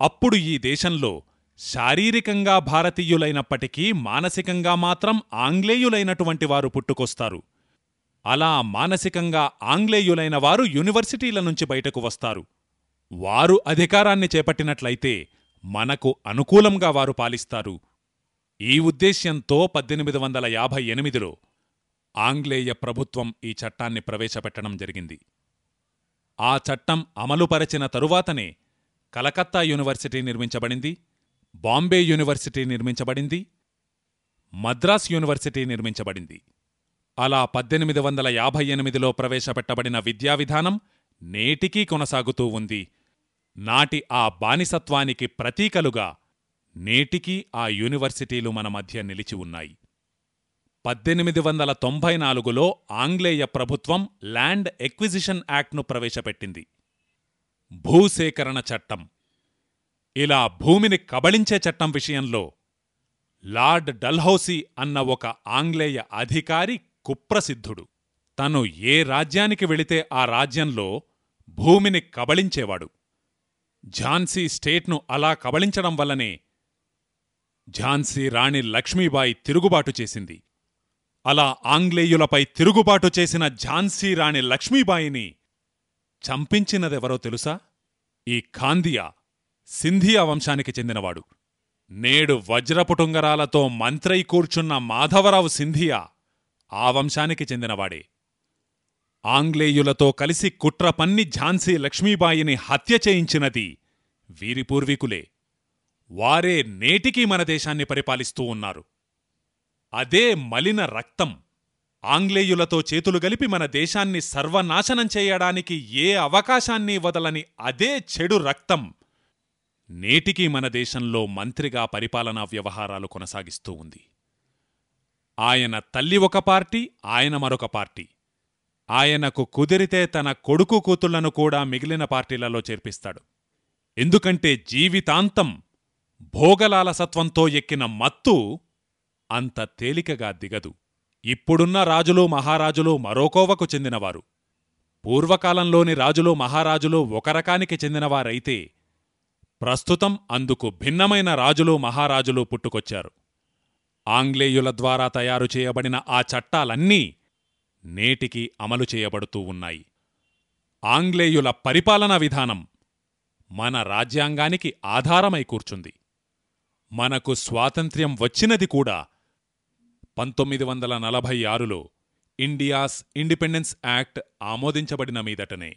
అప్పుడు ఈ దేశంలో శారీరకంగా భారతీయులైనప్పటికీ మానసికంగా మాత్రం ఆంగ్లేయులైనటువంటి వారు పుట్టుకొస్తారు. అలా మానసికంగా ఆంగ్లేయులైన వారు యూనివర్సిటీల నుంచి బయటకు వస్తారు. వారు అధికారాన్ని చేపట్టినట్లయితే మనకు అనుకూలంగా వారు పాలిస్తారు. ఈ ఉద్దేశ్యంతో పద్దెనిమిది వందల యాభై ఎనిమిదిలో ఆంగ్లేయ ప్రభుత్వం ఈ చట్టాన్ని ప్రవేశపెట్టడం జరిగింది. ఆ చట్టం అమలుపరచిన తరువాతనే కలకత్తా యూనివర్సిటీ నిర్మించబడింది బాంబే యూనివర్సిటీ నిర్మించబడింది మద్రాస్ యూనివర్సిటీ నిర్మించబడింది. అలా పద్దెనిమిది వందల యాభై ఎనిమిదిలో ప్రవేశపెట్టబడిన విద్యా విధానం నేటికీ కొనసాగుతూ ఉంది. నాటి ఆ బానిసత్వానికి ప్రతీకలుగా నేటికీ ఆ యూనివర్సిటీలు మన మధ్య నిలిచి ఉన్నాయి. పద్దెనిమిది వందల తొంభై నాలుగులో ఆంగ్లేయ ప్రభుత్వం ల్యాండ్ ఎక్విజిషన్ యాక్ట్ను ప్రవేశపెట్టింది. భూసేకరణ చట్టం. ఇలా భూమిని కబళించే చట్టం విషయంలో లార్డ్ డల్హౌసీ అన్న ఒక ఆంగ్లేయ అధికారి కుప్రసిద్ధుడు. తను ఏ రాజ్యానికి వెళితే ఆ రాజ్యంలో భూమిని కబళించేవాడు. ఝాన్సీ స్టేట్ను అలా కబళించడం వల్లనే ఝాన్సీ రాణి లక్ష్మీబాయి తిరుగుబాటు చేసింది. అలా ఆంగ్లేయులపై తిరుగుబాటు చేసిన ఝాన్సీ రాణి లక్ష్మీబాయిని చంపించినదెవరో తెలుసా? ఈ ఖాందియా సింధియా వంశానికి చెందినవాడు. నేడు వజ్రపుటుంగరాలతో మంత్రై కూర్చున్న మాధవరావు సింధియా ఆ వంశానికి చెందినవాడే. ఆంగ్లేయులతో కలిసి కుట్ర పన్ని ఝాన్సీ లక్ష్మీబాయిని హత్య చేయించినది వీరి పూర్వీకులే. వారే నేటికీ మన దేశాన్ని పరిపాలిస్తూ ఉన్నారు. అదే మలిన రక్తం. ఆంగ్లేయులతో చేతులు గలిపి మన దేశాన్ని సర్వనాశనం చేయడానికి ఏ అవకాశాన్ని వదలని అదే చెడు రక్తం. నేటికీ మన దేశంలో మంత్రిగా పరిపాలనా వ్యవహారాలు కొనసాగిస్తూ ఉంది. ఆయన తల్లి ఒక పార్టీ ఆయన మరొక పార్టీ. ఆయనకు కుదిరితే తన కొడుకు కూతుళ్ళను కూడా మిగిలిన పార్టీలలో చేర్పిస్తాడు. ఎందుకంటే జీవితాంతం భోగలాలసత్వంతో ఎక్కిన మత్తు అంత తేలికగా దిగదు. ఇప్పుడున్న రాజులు మహారాజులు మరోకోవకు చెందినవారు. పూర్వకాలంలోని రాజులు మహారాజులు ఒక రకానికి చెందినవారైతే ప్రస్తుతం అందుకు భిన్నమైన రాజులు మహారాజులు పుట్టుకొచ్చారు. ఆంగ్లేయుల ద్వారా తయారు చేయబడిన ఆ చట్టాలన్నీ నేటికి అమలు చేయబడుతూ ఉన్నాయి. ఆంగ్లేయుల పరిపాలనా విధానం మన రాజ్యాంగానికి ఆధారమై కూర్చుంది. మనకు స్వాతంత్ర్యం వచ్చినది కూడా పంతొమ్మిది వందల నలభై ఆరులో ఇండియాస్ ఇండిపెండెన్స్ యాక్ట్ ఆమోదించబడిన మీదటనే.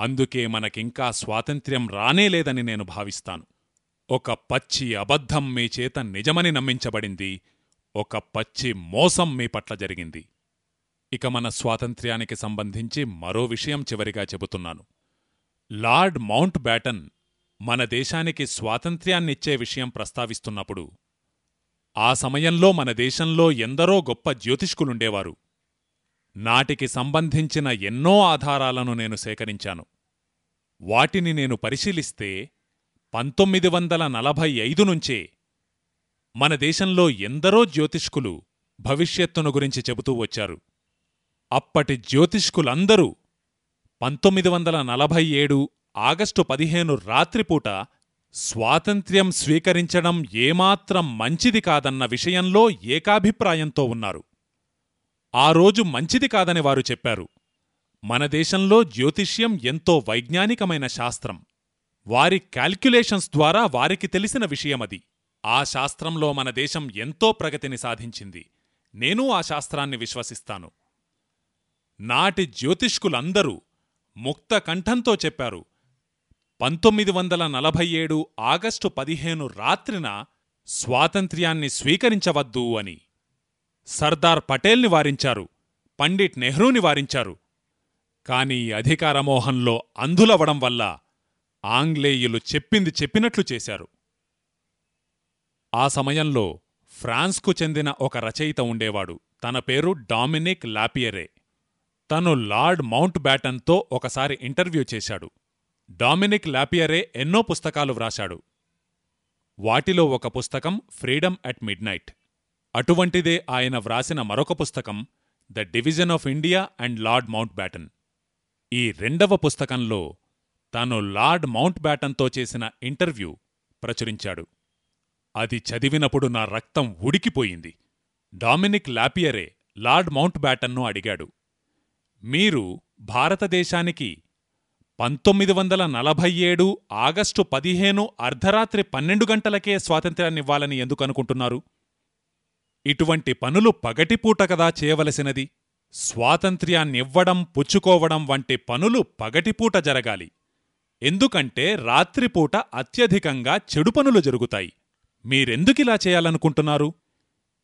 అందుకే మనకింకా స్వాతంత్ర్యం రానేలేదని నేను భావిస్తాను. ఒక పచ్చి అబద్ధం మీ చేత నిజమని నమ్మించబడింది. ఒక పచ్చి మోసం మీ పట్ల జరిగింది. ఇక మన స్వాతంత్ర్యానికి సంబంధించి మరో విషయం చివరిగా చెబుతున్నాను. లార్డ్ మౌంట్ బ్యాటన్ మన దేశానికి స్వాతంత్ర్యాన్నిచ్చే విషయం ప్రస్తావిస్తున్నప్పుడు ఆ సమయంలో మన దేశంలో ఎందరో గొప్ప జ్యోతిష్కులుండేవారు. నాటికి సంబంధించిన ఎన్నో ఆధారాలను నేను సేకరించాను. వాటిని నేను పరిశీలిస్తే పంతొమ్మిది వందల నలభై ఐదు నుంచే మన దేశంలో ఎందరో జ్యోతిష్కులు భవిష్యత్తును గురించి చెబుతూ వచ్చారు. అప్పటి జ్యోతిష్కులందరూ పంతొమ్మిది వందల నలభై ఏడు ఆగస్టు పదిహేను రాత్రిపూట స్వాతంత్ర్యం స్వీకరించడం ఏమాత్రం మంచిది కాదన్న విషయంలో ఏకాభిప్రాయంతో ఉన్నారు. ఆ రోజు మంచిది కాదని వారు చెప్పారు. మన దేశంలో జ్యోతిష్యం ఎంతో వైజ్ఞానికమైన శాస్త్రం. వారి క్యాల్క్యులేషన్స్ ద్వారా వారికి తెలిసిన విషయమది. ఆ శాస్త్రంలో మన దేశం ఎంతో ప్రగతిని సాధించింది. నేనూ ఆ శాస్త్రాన్ని విశ్వసిస్తాను. నాటి జ్యోతిష్కులందరూ ముక్త కంఠంతో చెప్పారు. పంతొమ్మిది వందల నలభై ఏడు ఆగస్టు పదిహేను రాత్రిన స్వాతంత్ర్యాన్ని స్వీకరించవద్దు అని. సర్దార్ పటేల్ని వారించారు పండిట్ నెహ్రూని వారించారు కాని అధికారమోహంలో అంధులవడం వల్ల ఆంగ్లేయులు చెప్పింది చెప్పినట్లు చేశారు. ఆ సమయంలో ఫ్రాన్స్కు చెందిన ఒక రచయిత ఉండేవాడు తన పేరు డామినిక్ లాపియరే. తను లార్డ్ మౌంట్ బ్యాటన్తో ఒకసారి ఇంటర్వ్యూ చేశాడు. డామినిక్ లాపియరే ఎన్నో పుస్తకాలు వ్రాశాడు. వాటిలో ఒక పుస్తకం ఫ్రీడమ్ అట్ మిడ్ నైట్ అటువంటిదే ఆయన వ్రాసిన మరొక పుస్తకం the division of India and Lord Mountbatten ఈ రెండవ పుస్తకంలో తాను లార్డ్ మౌంట్ బ్యాటన్తో చేసిన ఇంటర్వ్యూ ప్రచురించాడు. అది చదివినప్పుడు నా రక్తం ఉడికిపోయింది. డామినిక్ లాపియరే లార్డ్ మౌంట్ బ్యాటన్ను అడిగాడు. మీరు భారతదేశానికి పంతొమ్మిది వందల నలభై ఏడు ఆగస్టు పదిహేను అర్ధరాత్రి పన్నెండు గంటలకే స్వాతంత్ర్యాన్నివ్వాలని ఎందుకనుకుంటున్నారు ఇటువంటి పనులు పగటిపూట కదా చేయవలసినది. స్వాతంత్ర్యాన్నివ్వడం పుచ్చుకోవడం వంటి పనులు పగటిపూట జరగాలి. ఎందుకంటే రాత్రిపూట అత్యధికంగా చెడు పనులు జరుగుతాయి. మీరెందుకిలా చేయాలనుకుంటున్నారు?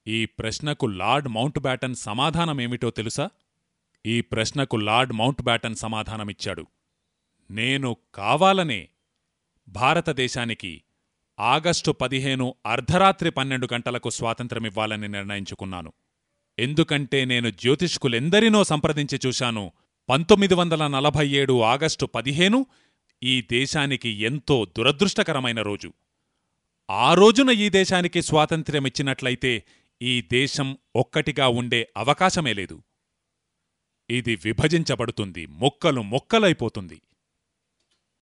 ఈ ప్రశ్నకు లార్డ్ మౌంట్ బ్యాటన్ సమాధానమేమిటో తెలుసా? ఈ ప్రశ్నకు లార్డ్ మౌంట్ బ్యాటన్ సమాధానమిచ్చాడు. నేను కావాలనే భారతదేశానికి ఆగస్టు పదిహేను అర్ధరాత్రి పన్నెండు గంటలకు స్వాతంత్రమివ్వాలని నిర్ణయించుకున్నాను. ఎందుకంటే నేను జ్యోతిష్కులెందరినో సంప్రదించి చూశాను పంతొమ్మిది వందల నలభై ఏడు ఆగస్టు పదిహేను ఈ దేశానికి ఎంతో దురదృష్టకరమైన రోజు. ఆ రోజున ఈ దేశానికి స్వాతంత్ర్యమిచ్చినట్లయితే ఈ దేశం ఒక్కటిగా ఉండే అవకాశమే లేదు. ఇది విభజించబడుతుంది మొక్కలు మొక్కలైపోతుంది.